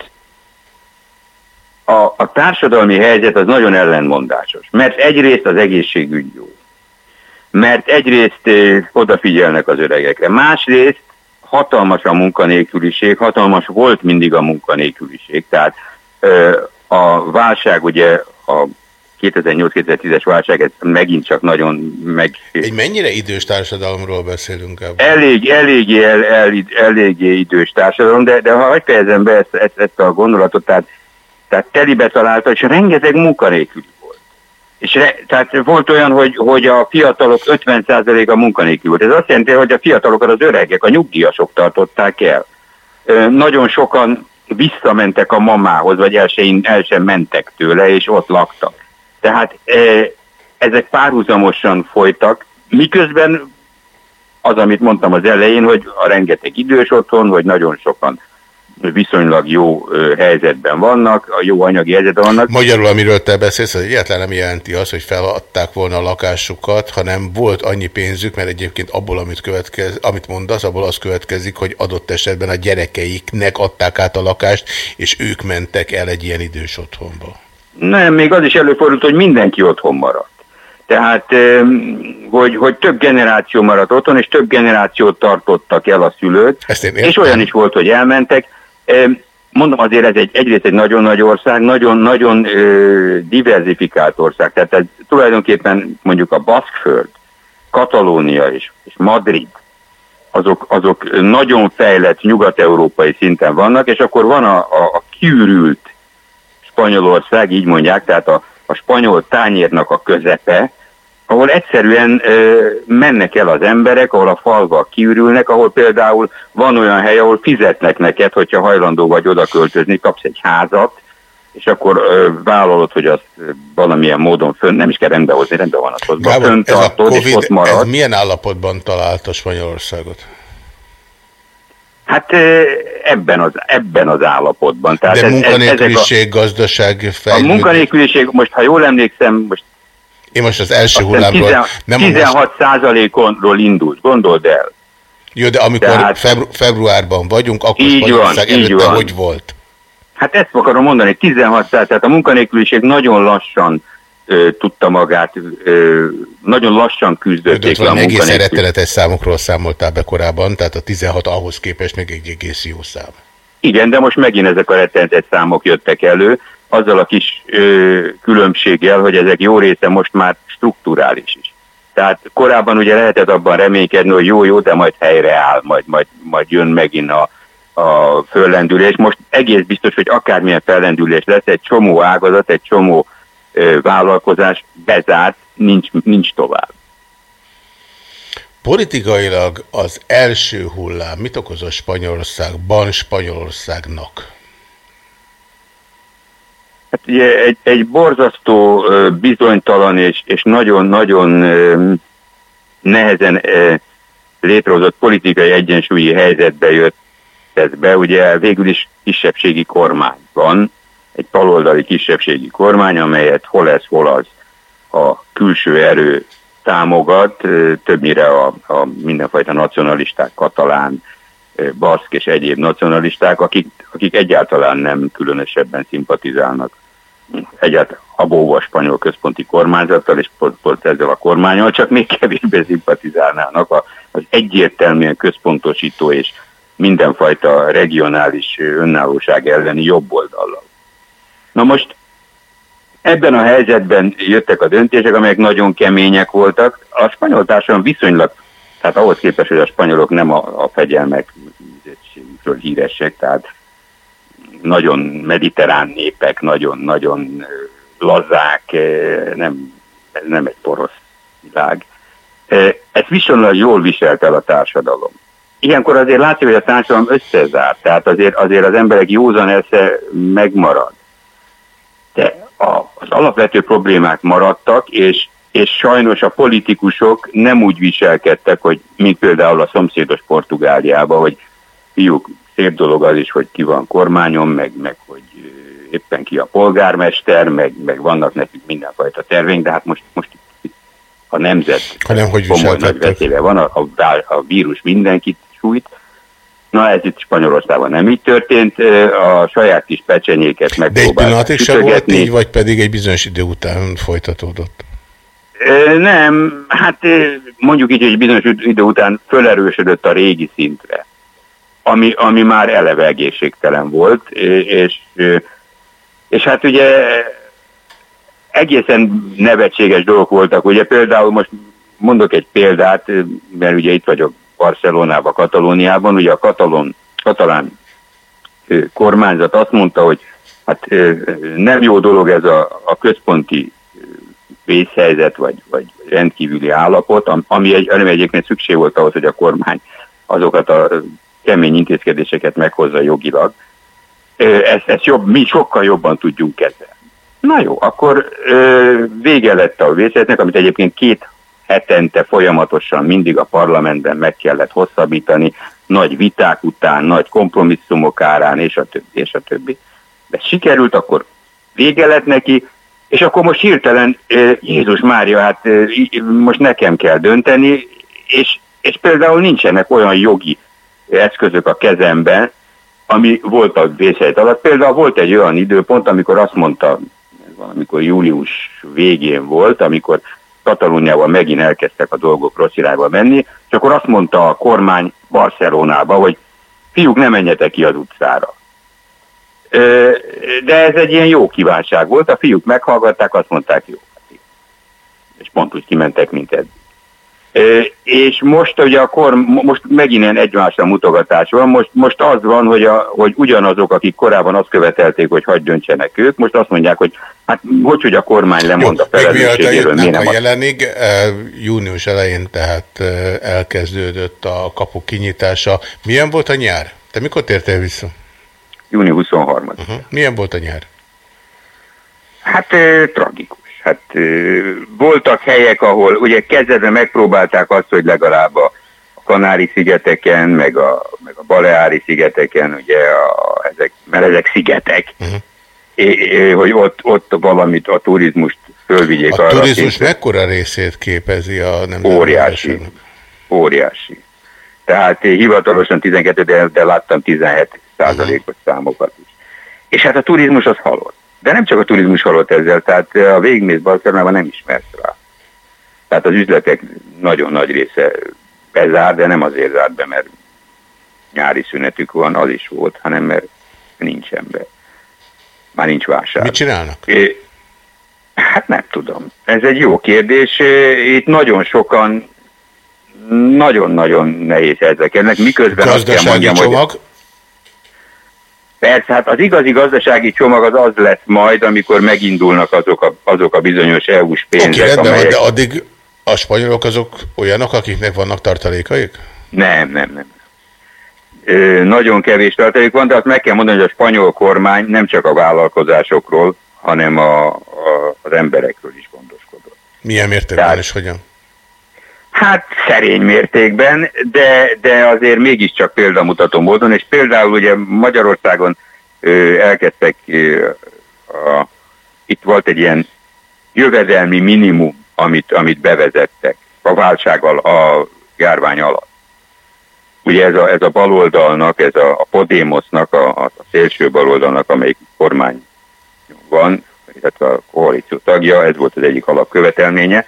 a, a társadalmi helyzet az nagyon ellenmondásos. Mert egyrészt az egészségügy jó. Mert egyrészt ö, odafigyelnek az öregekre. Másrészt hatalmas a munkanélküliség, hatalmas volt mindig a munkanélküliség. Tehát ö, a válság ugye a 2008-2010-es válság, ez megint csak nagyon meg... Egy mennyire idős társadalomról beszélünk ebben? Elég, eléggé, el, el, eléggé idős társadalom, de, de ha hagyj fejezem be ezt, ezt, ezt a gondolatot, tehát, tehát telibe találta, és rengeteg munkanélküli volt. És re, tehát volt olyan, hogy, hogy a fiatalok 50%-a munkanélkül volt. Ez azt jelenti, hogy a fiatalokat az öregek, a nyugdíjasok tartották el. Ö, nagyon sokan visszamentek a mamához, vagy el sem, el sem mentek tőle, és ott laktak. Tehát e, ezek párhuzamosan folytak, miközben az, amit mondtam az elején, hogy a rengeteg idős otthon, hogy nagyon sokan viszonylag jó helyzetben vannak, a jó anyagi helyzetben vannak. Magyarul, amiről te beszélsz, az egyáltalán nem jelenti azt, hogy feladták volna a lakásukat, hanem volt annyi pénzük, mert egyébként abból, amit, következ, amit mondasz, abból az következik, hogy adott esetben a gyerekeiknek adták át a lakást, és ők mentek el egy ilyen idős otthonba. Nem, még az is előfordult, hogy mindenki otthon maradt. Tehát, hogy, hogy több generáció maradt otthon, és több generációt tartottak el a szülők, és olyan is volt, hogy elmentek. Mondom azért, ez egy, egyrészt egy nagyon nagy ország, nagyon-nagyon diversifikált ország. Tehát ez tulajdonképpen mondjuk a Baszkföld, Katalónia és, és Madrid, azok, azok nagyon fejlett nyugat-európai szinten vannak, és akkor van a, a, a kiürült Spanyolország, így mondják, tehát a, a spanyol tányérnak a közepe, ahol egyszerűen ö, mennek el az emberek, ahol a falvak kiürülnek, ahol például van olyan hely, ahol fizetnek neked, hogyha hajlandó vagy oda költözni, kapsz egy házat, és akkor ö, vállalod, hogy azt valamilyen módon fönn, nem is kell rendbe hozni, rendben van az hozva, Gábor, fönn ez a tartod, és Covid, ott ez marad. milyen állapotban találta Spanyolországot? Hát ebben az, ebben az állapotban. Tehát De ez- ez- ezek munkanélküliség, gazdaság a, a fejlődés. munkanélküliség, most ha jól emlékszem, most Én most az első azt hiszem hullámról, 10 nem a most, 16 százalékonról indult, gondold el. jó, de amikor Tehát- febru, februárban vagyunk, akkor Spanyolország előtte van. hogy volt? Hát ezt akarom mondani, 16 száz, tehát a munkanélküliség nagyon lassan ö, tudta magát, ö, nagyon lassan küzdötték le a munkanélküliség. rettenetes számokról számoltál be korábban, tehát a 16 ahhoz képest még egy egész jó szám. Igen, de most megint ezek a rettenetes számok jöttek elő, azzal a kis ö, különbséggel, hogy ezek jó része most már strukturális is. Tehát korábban ugye lehetett abban reménykedni, hogy jó-jó, de majd helyreáll, majd, majd, majd jön megint a, a föllendülés. Most egész biztos, hogy akármilyen fellendülés lesz, egy csomó ágazat, egy csomó ö, vállalkozás bezárt, nincs, nincs tovább. Politikailag az első hullám mit okozott Spanyolországban Spanyolországnak? Hát ugye egy, egy borzasztó bizonytalan és, és nagyon-nagyon nehezen létrehozott politikai egyensúlyi helyzetbe jött ez be. Ugye végül is kisebbségi kormány van, egy baloldali kisebbségi kormány, amelyet hol ez, hol az a külső erő támogat, többnyire a, a mindenfajta nacionalisták, katalán, baszk és egyéb nacionalisták, akik, akik egyáltalán nem különösebben szimpatizálnak egyáltalán a bóva spanyol központi kormányzattal, és pont, pont ezzel a kormányal, csak még kevésbé szimpatizálnának a- az egyértelműen központosító és mindenfajta regionális önállóság elleni jobb oldallal. Na most ebben a helyzetben jöttek a döntések, amelyek nagyon kemények voltak. A spanyol társadalom viszonylag, tehát ahhoz képest, hogy a spanyolok nem a, a fegyelmek műzettségükről híresek, tehát nagyon mediterrán népek, nagyon-nagyon lazák, nem, nem egy porosz világ. Ezt viszonylag jól viselt el a társadalom. Ilyenkor azért látszik, hogy a társadalom összezárt, tehát azért, azért az emberek józan esze megmarad. De az alapvető problémák maradtak, és, és sajnos a politikusok nem úgy viselkedtek, hogy mint például a szomszédos Portugáliában, hogy fiúk, szép dolog az is, hogy ki van kormányon, meg, meg hogy éppen ki a polgármester, meg, meg vannak nekünk mindenfajta tervénk, de hát most, most a nemzet Hanem hogy komoly nagy veszélyben van, a, a, a vírus mindenkit sújt. Na ez itt Spanyolországban nem így történt, a saját kis pecsenyéket De egy pillanatig sem volt így, vagy pedig egy bizonyos idő után folytatódott? Nem, hát mondjuk így, hogy bizonyos idő után fölerősödött a régi szintre, ami, ami már eleve egészségtelen volt, és, és hát ugye egészen nevetséges dolgok voltak, ugye például most mondok egy példát, mert ugye itt vagyok Barcelonában, Katalóniában, ugye a katalon, katalán kormányzat azt mondta, hogy hát nem jó dolog ez a, a központi vészhelyzet, vagy, vagy rendkívüli állapot, am- ami, egy, ami egyébként szükség volt ahhoz, hogy a kormány azokat a kemény intézkedéseket meghozza jogilag. Ezt, ezt jobb, mi sokkal jobban tudjunk kezelni. Na jó, akkor vége lett a vészhelyzetnek, amit egyébként két hetente folyamatosan mindig a parlamentben meg kellett hosszabbítani, nagy viták után, nagy kompromisszumok árán, és a többi, és a többi. De sikerült, akkor vége lett neki, és akkor most hirtelen, Jézus Mária, hát most nekem kell dönteni, és, és például nincsenek olyan jogi eszközök a kezemben, ami volt a vészhelyzet alatt. Például volt egy olyan időpont, amikor azt mondta, ez valamikor július végén volt, amikor Katalóniában megint elkezdtek a dolgok rossz irányba menni, és akkor azt mondta a kormány Barcelonába, hogy fiúk, ne menjetek ki az utcára. De ez egy ilyen jó kívánság volt, a fiúk meghallgatták, azt mondták, jó. hát. És pont úgy kimentek, mint eddig. És most ugye akkor, most megint ilyen egymásra mutogatás van, most, most az van, hogy, a, hogy ugyanazok, akik korábban azt követelték, hogy hagyd döntsenek ők, most azt mondják, hogy hát hogy, hogy a kormány lemond a még mielőtt felelősségéről, miért nem a jelenig, június elején tehát eh, elkezdődött a kapuk kinyitása. Milyen volt a nyár? Te mikor tértél vissza? június 23 Uh-huh. Milyen volt a nyár? Hát tragikus. Hát voltak helyek, ahol ugye kezdetben megpróbálták azt, hogy legalább a Kanári-szigeteken, meg a, meg a Baleári-szigeteken, ugye a, ezek, mert ezek szigetek, Uh-huh. é, é, hogy ott, ott valamit a turizmust fölvigyék A arra. turizmus szintre. mekkora részét képezi a nemzetközi Óriási. óriási. Tehát eh, hivatalosan 12, de, de láttam 17 százalékos számokat is. És hát a turizmus az halott. De nem csak a turizmus halott ezzel, tehát eh, a végigmész Barcelonában nem ismersz rá. Tehát az üzletek nagyon nagy része bezár, de nem azért zárt be, mert nyári szünetük van, az is volt, hanem mert nincs ember. Már nincs vásár. Mit csinálnak? É, Hát nem tudom. Ez egy jó kérdés. Itt nagyon sokan nagyon-nagyon nehéz helyzetek ennek, miközben azt kell Gazdasági mondjam, hogy csomag? Persze, hát az igazi gazdasági csomag az az lesz majd, amikor megindulnak azok a, azok a bizonyos EU-s pénzek, Oké, rendben van, amelyek... de addig a spanyolok azok olyanok, akiknek vannak tartalékaik? Nem, nem, nem. Ö, nagyon kevés tartalék van, de azt meg kell mondani, hogy a spanyol kormány nem csak a vállalkozásokról, hanem a, a, az emberekről is gondoskodott. Milyen mértékben és hogyan? Hát szerény mértékben, de, de azért mégiscsak példamutató módon, és például ugye Magyarországon ö, elkezdtek, ö, a, itt volt egy ilyen jövedelmi minimum, amit, amit bevezettek a válsággal, a járvány alatt. Ugye ez a, ez a baloldalnak, ez a, a Podémosznak, a, a szélső baloldalnak, amelyik kormány van, illetve a koalíció tagja, ez volt az egyik alapkövetelménye,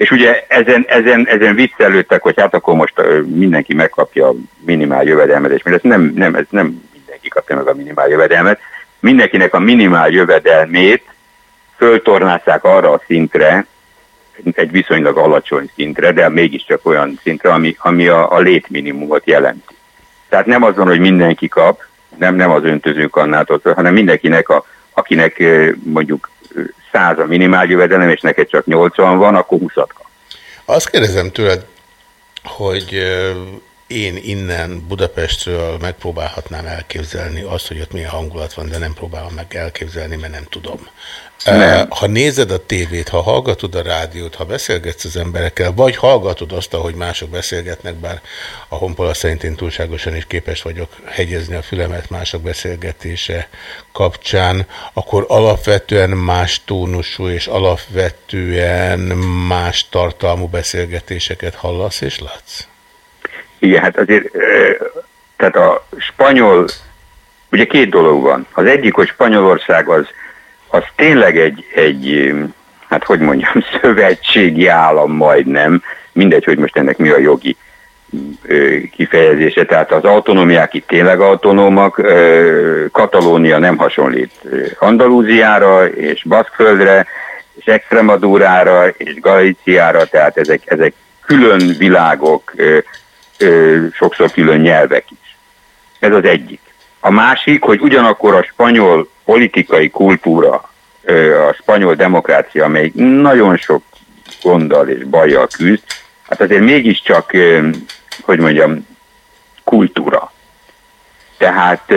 és ugye ezen, ezen, ezen viccelődtek, hogy hát akkor most mindenki megkapja a minimál jövedelmet, és ez nem, nem, ez nem mindenki kapja meg a minimál jövedelmet. Mindenkinek a minimál jövedelmét föltornázzák arra a szintre, egy viszonylag alacsony szintre, de mégiscsak olyan szintre, ami, ami a, a létminimumot jelenti. Tehát nem azon, hogy mindenki kap, nem, nem az öntözőkannától, hanem mindenkinek, a, akinek mondjuk 100 a minimál jövedelem, és neked csak 80 van, akkor 20 kap. Azt kérdezem tőled, hogy én innen Budapestről megpróbálhatnám elképzelni azt, hogy ott milyen hangulat van, de nem próbálom meg elképzelni, mert nem tudom. Nem. Ha nézed a tévét, ha hallgatod a rádiót, ha beszélgetsz az emberekkel, vagy hallgatod azt, ahogy mások beszélgetnek, bár a honpola szerint én túlságosan is képes vagyok hegyezni a fülemet mások beszélgetése kapcsán, akkor alapvetően más tónusú és alapvetően más tartalmú beszélgetéseket hallasz és látsz? Igen, hát azért, tehát a spanyol, ugye két dolog van. Az egyik, hogy Spanyolország az, az tényleg egy, egy, hát hogy mondjam, (laughs) szövetségi állam majdnem, mindegy, hogy most ennek mi a jogi kifejezése, tehát az autonómiák itt tényleg autonómak, Katalónia nem hasonlít Andalúziára és Baszkföldre, és Extremadúrára és Galíciára, tehát ezek, ezek külön világok, sokszor külön nyelvek is. Ez az egyik. A másik, hogy ugyanakkor a spanyol politikai kultúra, a spanyol demokrácia, amely nagyon sok gonddal és bajjal küzd, hát azért mégiscsak, hogy mondjam, kultúra. Tehát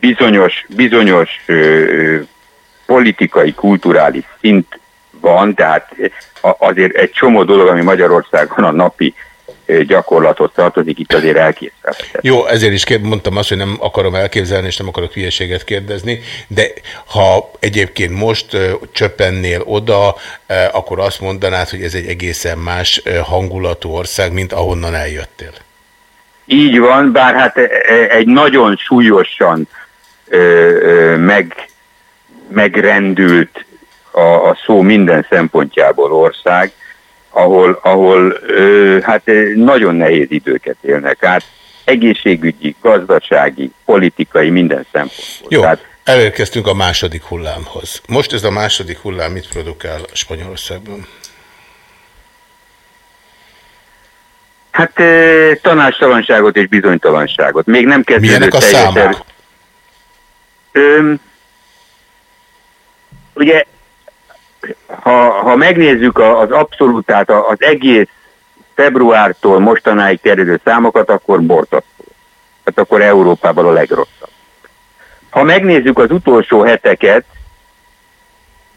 bizonyos, bizonyos politikai, kulturális szint van, tehát azért egy csomó dolog, ami Magyarországon a napi ö, gyakorlathoz tartozik, itt azért elképzelhetetlen. Jó, ezért is mondtam azt, hogy nem akarom elképzelni, és nem akarok hülyeséget kérdezni, de ha egyébként most ö, csöppennél oda, akkor azt mondanád, hogy ez egy egészen más hangulatú ország, mint ahonnan eljöttél. Így van, bár hát e- e- egy nagyon súlyosan meg, megrendült a, a szó minden szempontjából ország, ahol, ahol ö, hát ö, nagyon nehéz időket élnek át, egészségügyi, gazdasági, politikai, minden szempontból. Jó, Tehát elérkeztünk a második hullámhoz. Most ez a második hullám mit produkál Spanyolországban? Hát ö, tanástalanságot és bizonytalanságot. Még nem kezdődött Milyenek a teljesen- számok? Öm, ugye, ha, ha megnézzük az abszolút, tehát az egész februártól mostanáig terjedő számokat, akkor borzasztó. Hát akkor Európában a legrosszabb. Ha megnézzük az utolsó heteket,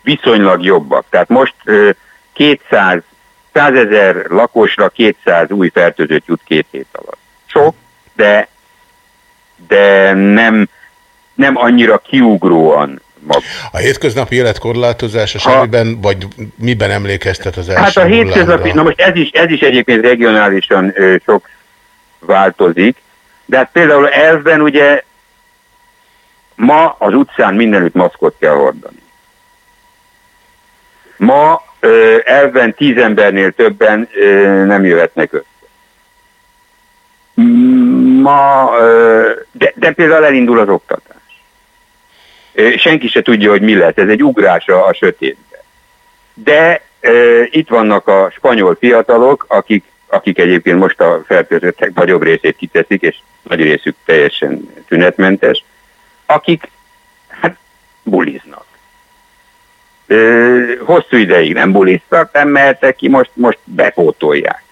viszonylag jobbak. Tehát most ö, 200, 100 ezer lakosra 200 új fertőzött jut két hét alatt. Sok, de, de nem, nem annyira kiugróan mag. A hétköznapi életkorlátozása Ha- semmiben, vagy miben emlékeztet az első Hát a hétköznapi, na most ez is, ez is egyébként regionálisan ö, sok változik, de hát például elvben ugye ma az utcán mindenütt maszkot kell hordani. Ma ö, elvben tíz embernél többen ö, nem jöhetnek össze. Ma, ö, de, de például elindul az oktatás. Ö, Senki se tudja, hogy mi lesz. Ez egy ugrás a, a sötétbe. De e, itt vannak a spanyol fiatalok, akik, akik egyébként most a fertőzöttek nagyobb részét kiteszik, és nagy részük teljesen tünetmentes. akik hát buliznak. Ö, hosszú ideig nem buliztak, nem mehettek ki, most, most bepótolják.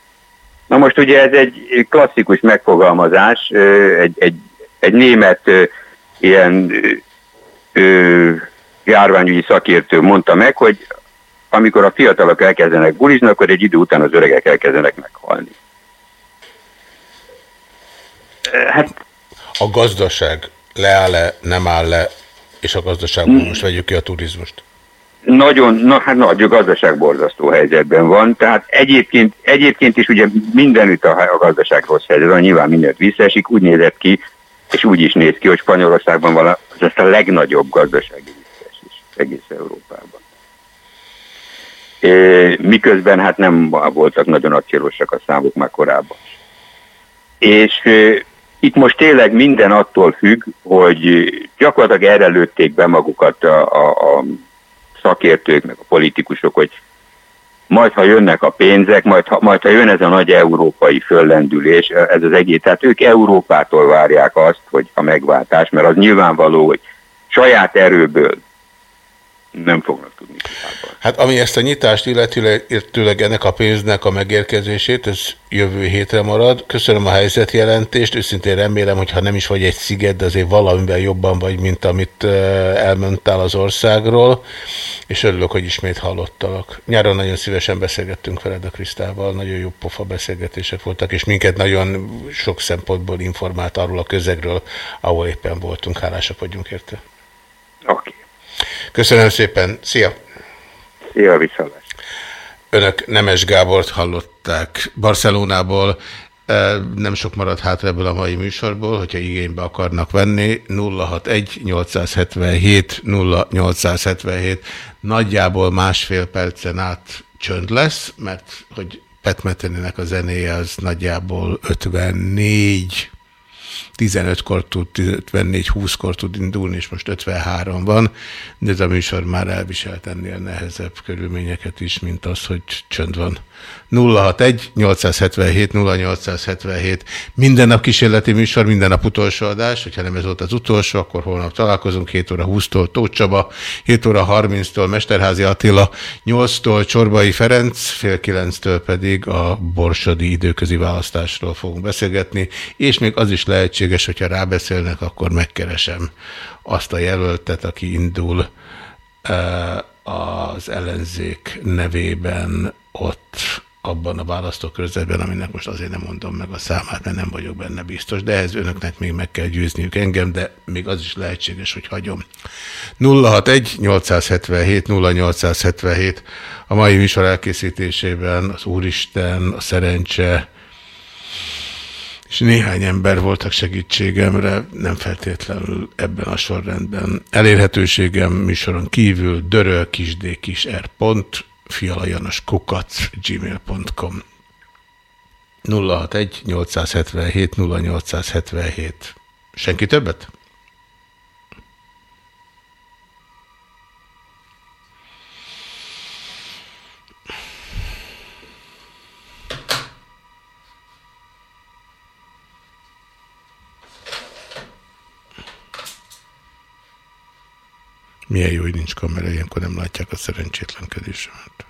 Na most ugye ez egy klasszikus megfogalmazás, egy, egy, egy német ilyen ö, járványügyi szakértő mondta meg, hogy amikor a fiatalok elkezdenek bulizni, akkor egy idő után az öregek elkezdenek meghalni. Hát A gazdaság leáll-e, nem áll le, és a gazdaságban most vegyük ki a turizmust. nagyon, na, hát nagy a gazdaság borzasztó helyzetben van, tehát egyébként, egyébként is ugye mindenütt a, a gazdaság rossz helyzetben, nyilván mindent visszaesik, úgy nézett ki, és úgy is néz ki, hogy Spanyolországban van az ezt a legnagyobb gazdasági visszaesés egész Európában. Miközben hát nem voltak nagyon acélosak a számok már korábban. És itt most tényleg minden attól függ, hogy gyakorlatilag erre lőtték be magukat a, a, a szakértők, meg a politikusok, hogy majd ha jönnek a pénzek, majd ha, majd ha jön ez a nagy európai föllendülés, ez az egész, tehát ők Európától várják azt, hogy a megváltás, mert az nyilvánvaló, hogy saját erőből nem fognak tudni kilábalni. Hát ami ezt a nyitást illetőleg, ennek a pénznek a megérkezését, ez jövő hétre marad. Köszönöm a helyzetjelentést, őszintén remélem, hogy ha nem is vagy egy sziget, de azért valamiben jobban vagy, mint amit eh, elmondtál az országról, és örülök, hogy ismét hallottalak. Nyáron nagyon szívesen beszélgettünk veled a Krisztával, nagyon jó pofa beszélgetések voltak, és minket nagyon sok szempontból informált arról a közegről, ahol éppen voltunk, hálásak vagyunk érte. Oké. Okay. Köszönöm szépen, szia! Szia, viszontlátásra! Önök Nemes Gábort hallották Barcelonából, E, nem sok marad hátra ebből a mai műsorból, hogyha igénybe akarnak venni, 061-877-0877, nagyjából másfél percen át csönd lesz, mert hogy Petmetenének a zenéje az nagyjából 54 15-kor tud, 54-20-kor tud indulni, és most 53 van, de ez a műsor már elviselt ennél nehezebb körülményeket is, mint az, hogy csönd van. 061-877-0877 minden nap kísérleti műsor, minden nap utolsó adás, hogyha nem ez volt az utolsó, akkor holnap találkozunk 7 óra 20-tól Tóth Csaba, 7 óra 30-tól Mesterházi Attila, 8-tól Csorbai Ferenc, fél 9-től pedig a borsodi időközi választásról fogunk beszélgetni, és még az is lehetséges, hogyha rábeszélnek, akkor megkeresem azt a jelöltet, aki indul eh, az ellenzék nevében ott abban a választókörzetben, aminek most azért nem mondom meg a számát, mert nem vagyok benne biztos, de ehhez önöknek még meg kell győzniük engem, de még az is lehetséges, hogy hagyom. 061-877-0877 a mai műsor elkészítésében az Úristen, a szerencse, és néhány ember voltak segítségemre, nem feltétlenül ebben a sorrendben. Elérhetőségem műsoron kívül dörö.kisd.kis.r. fialajanoskukac gmail.com 061 877 0877 Senki többet? Milyen jó, hogy nincs kamera, ilyenkor nem látják a szerencsétlenkedésemet.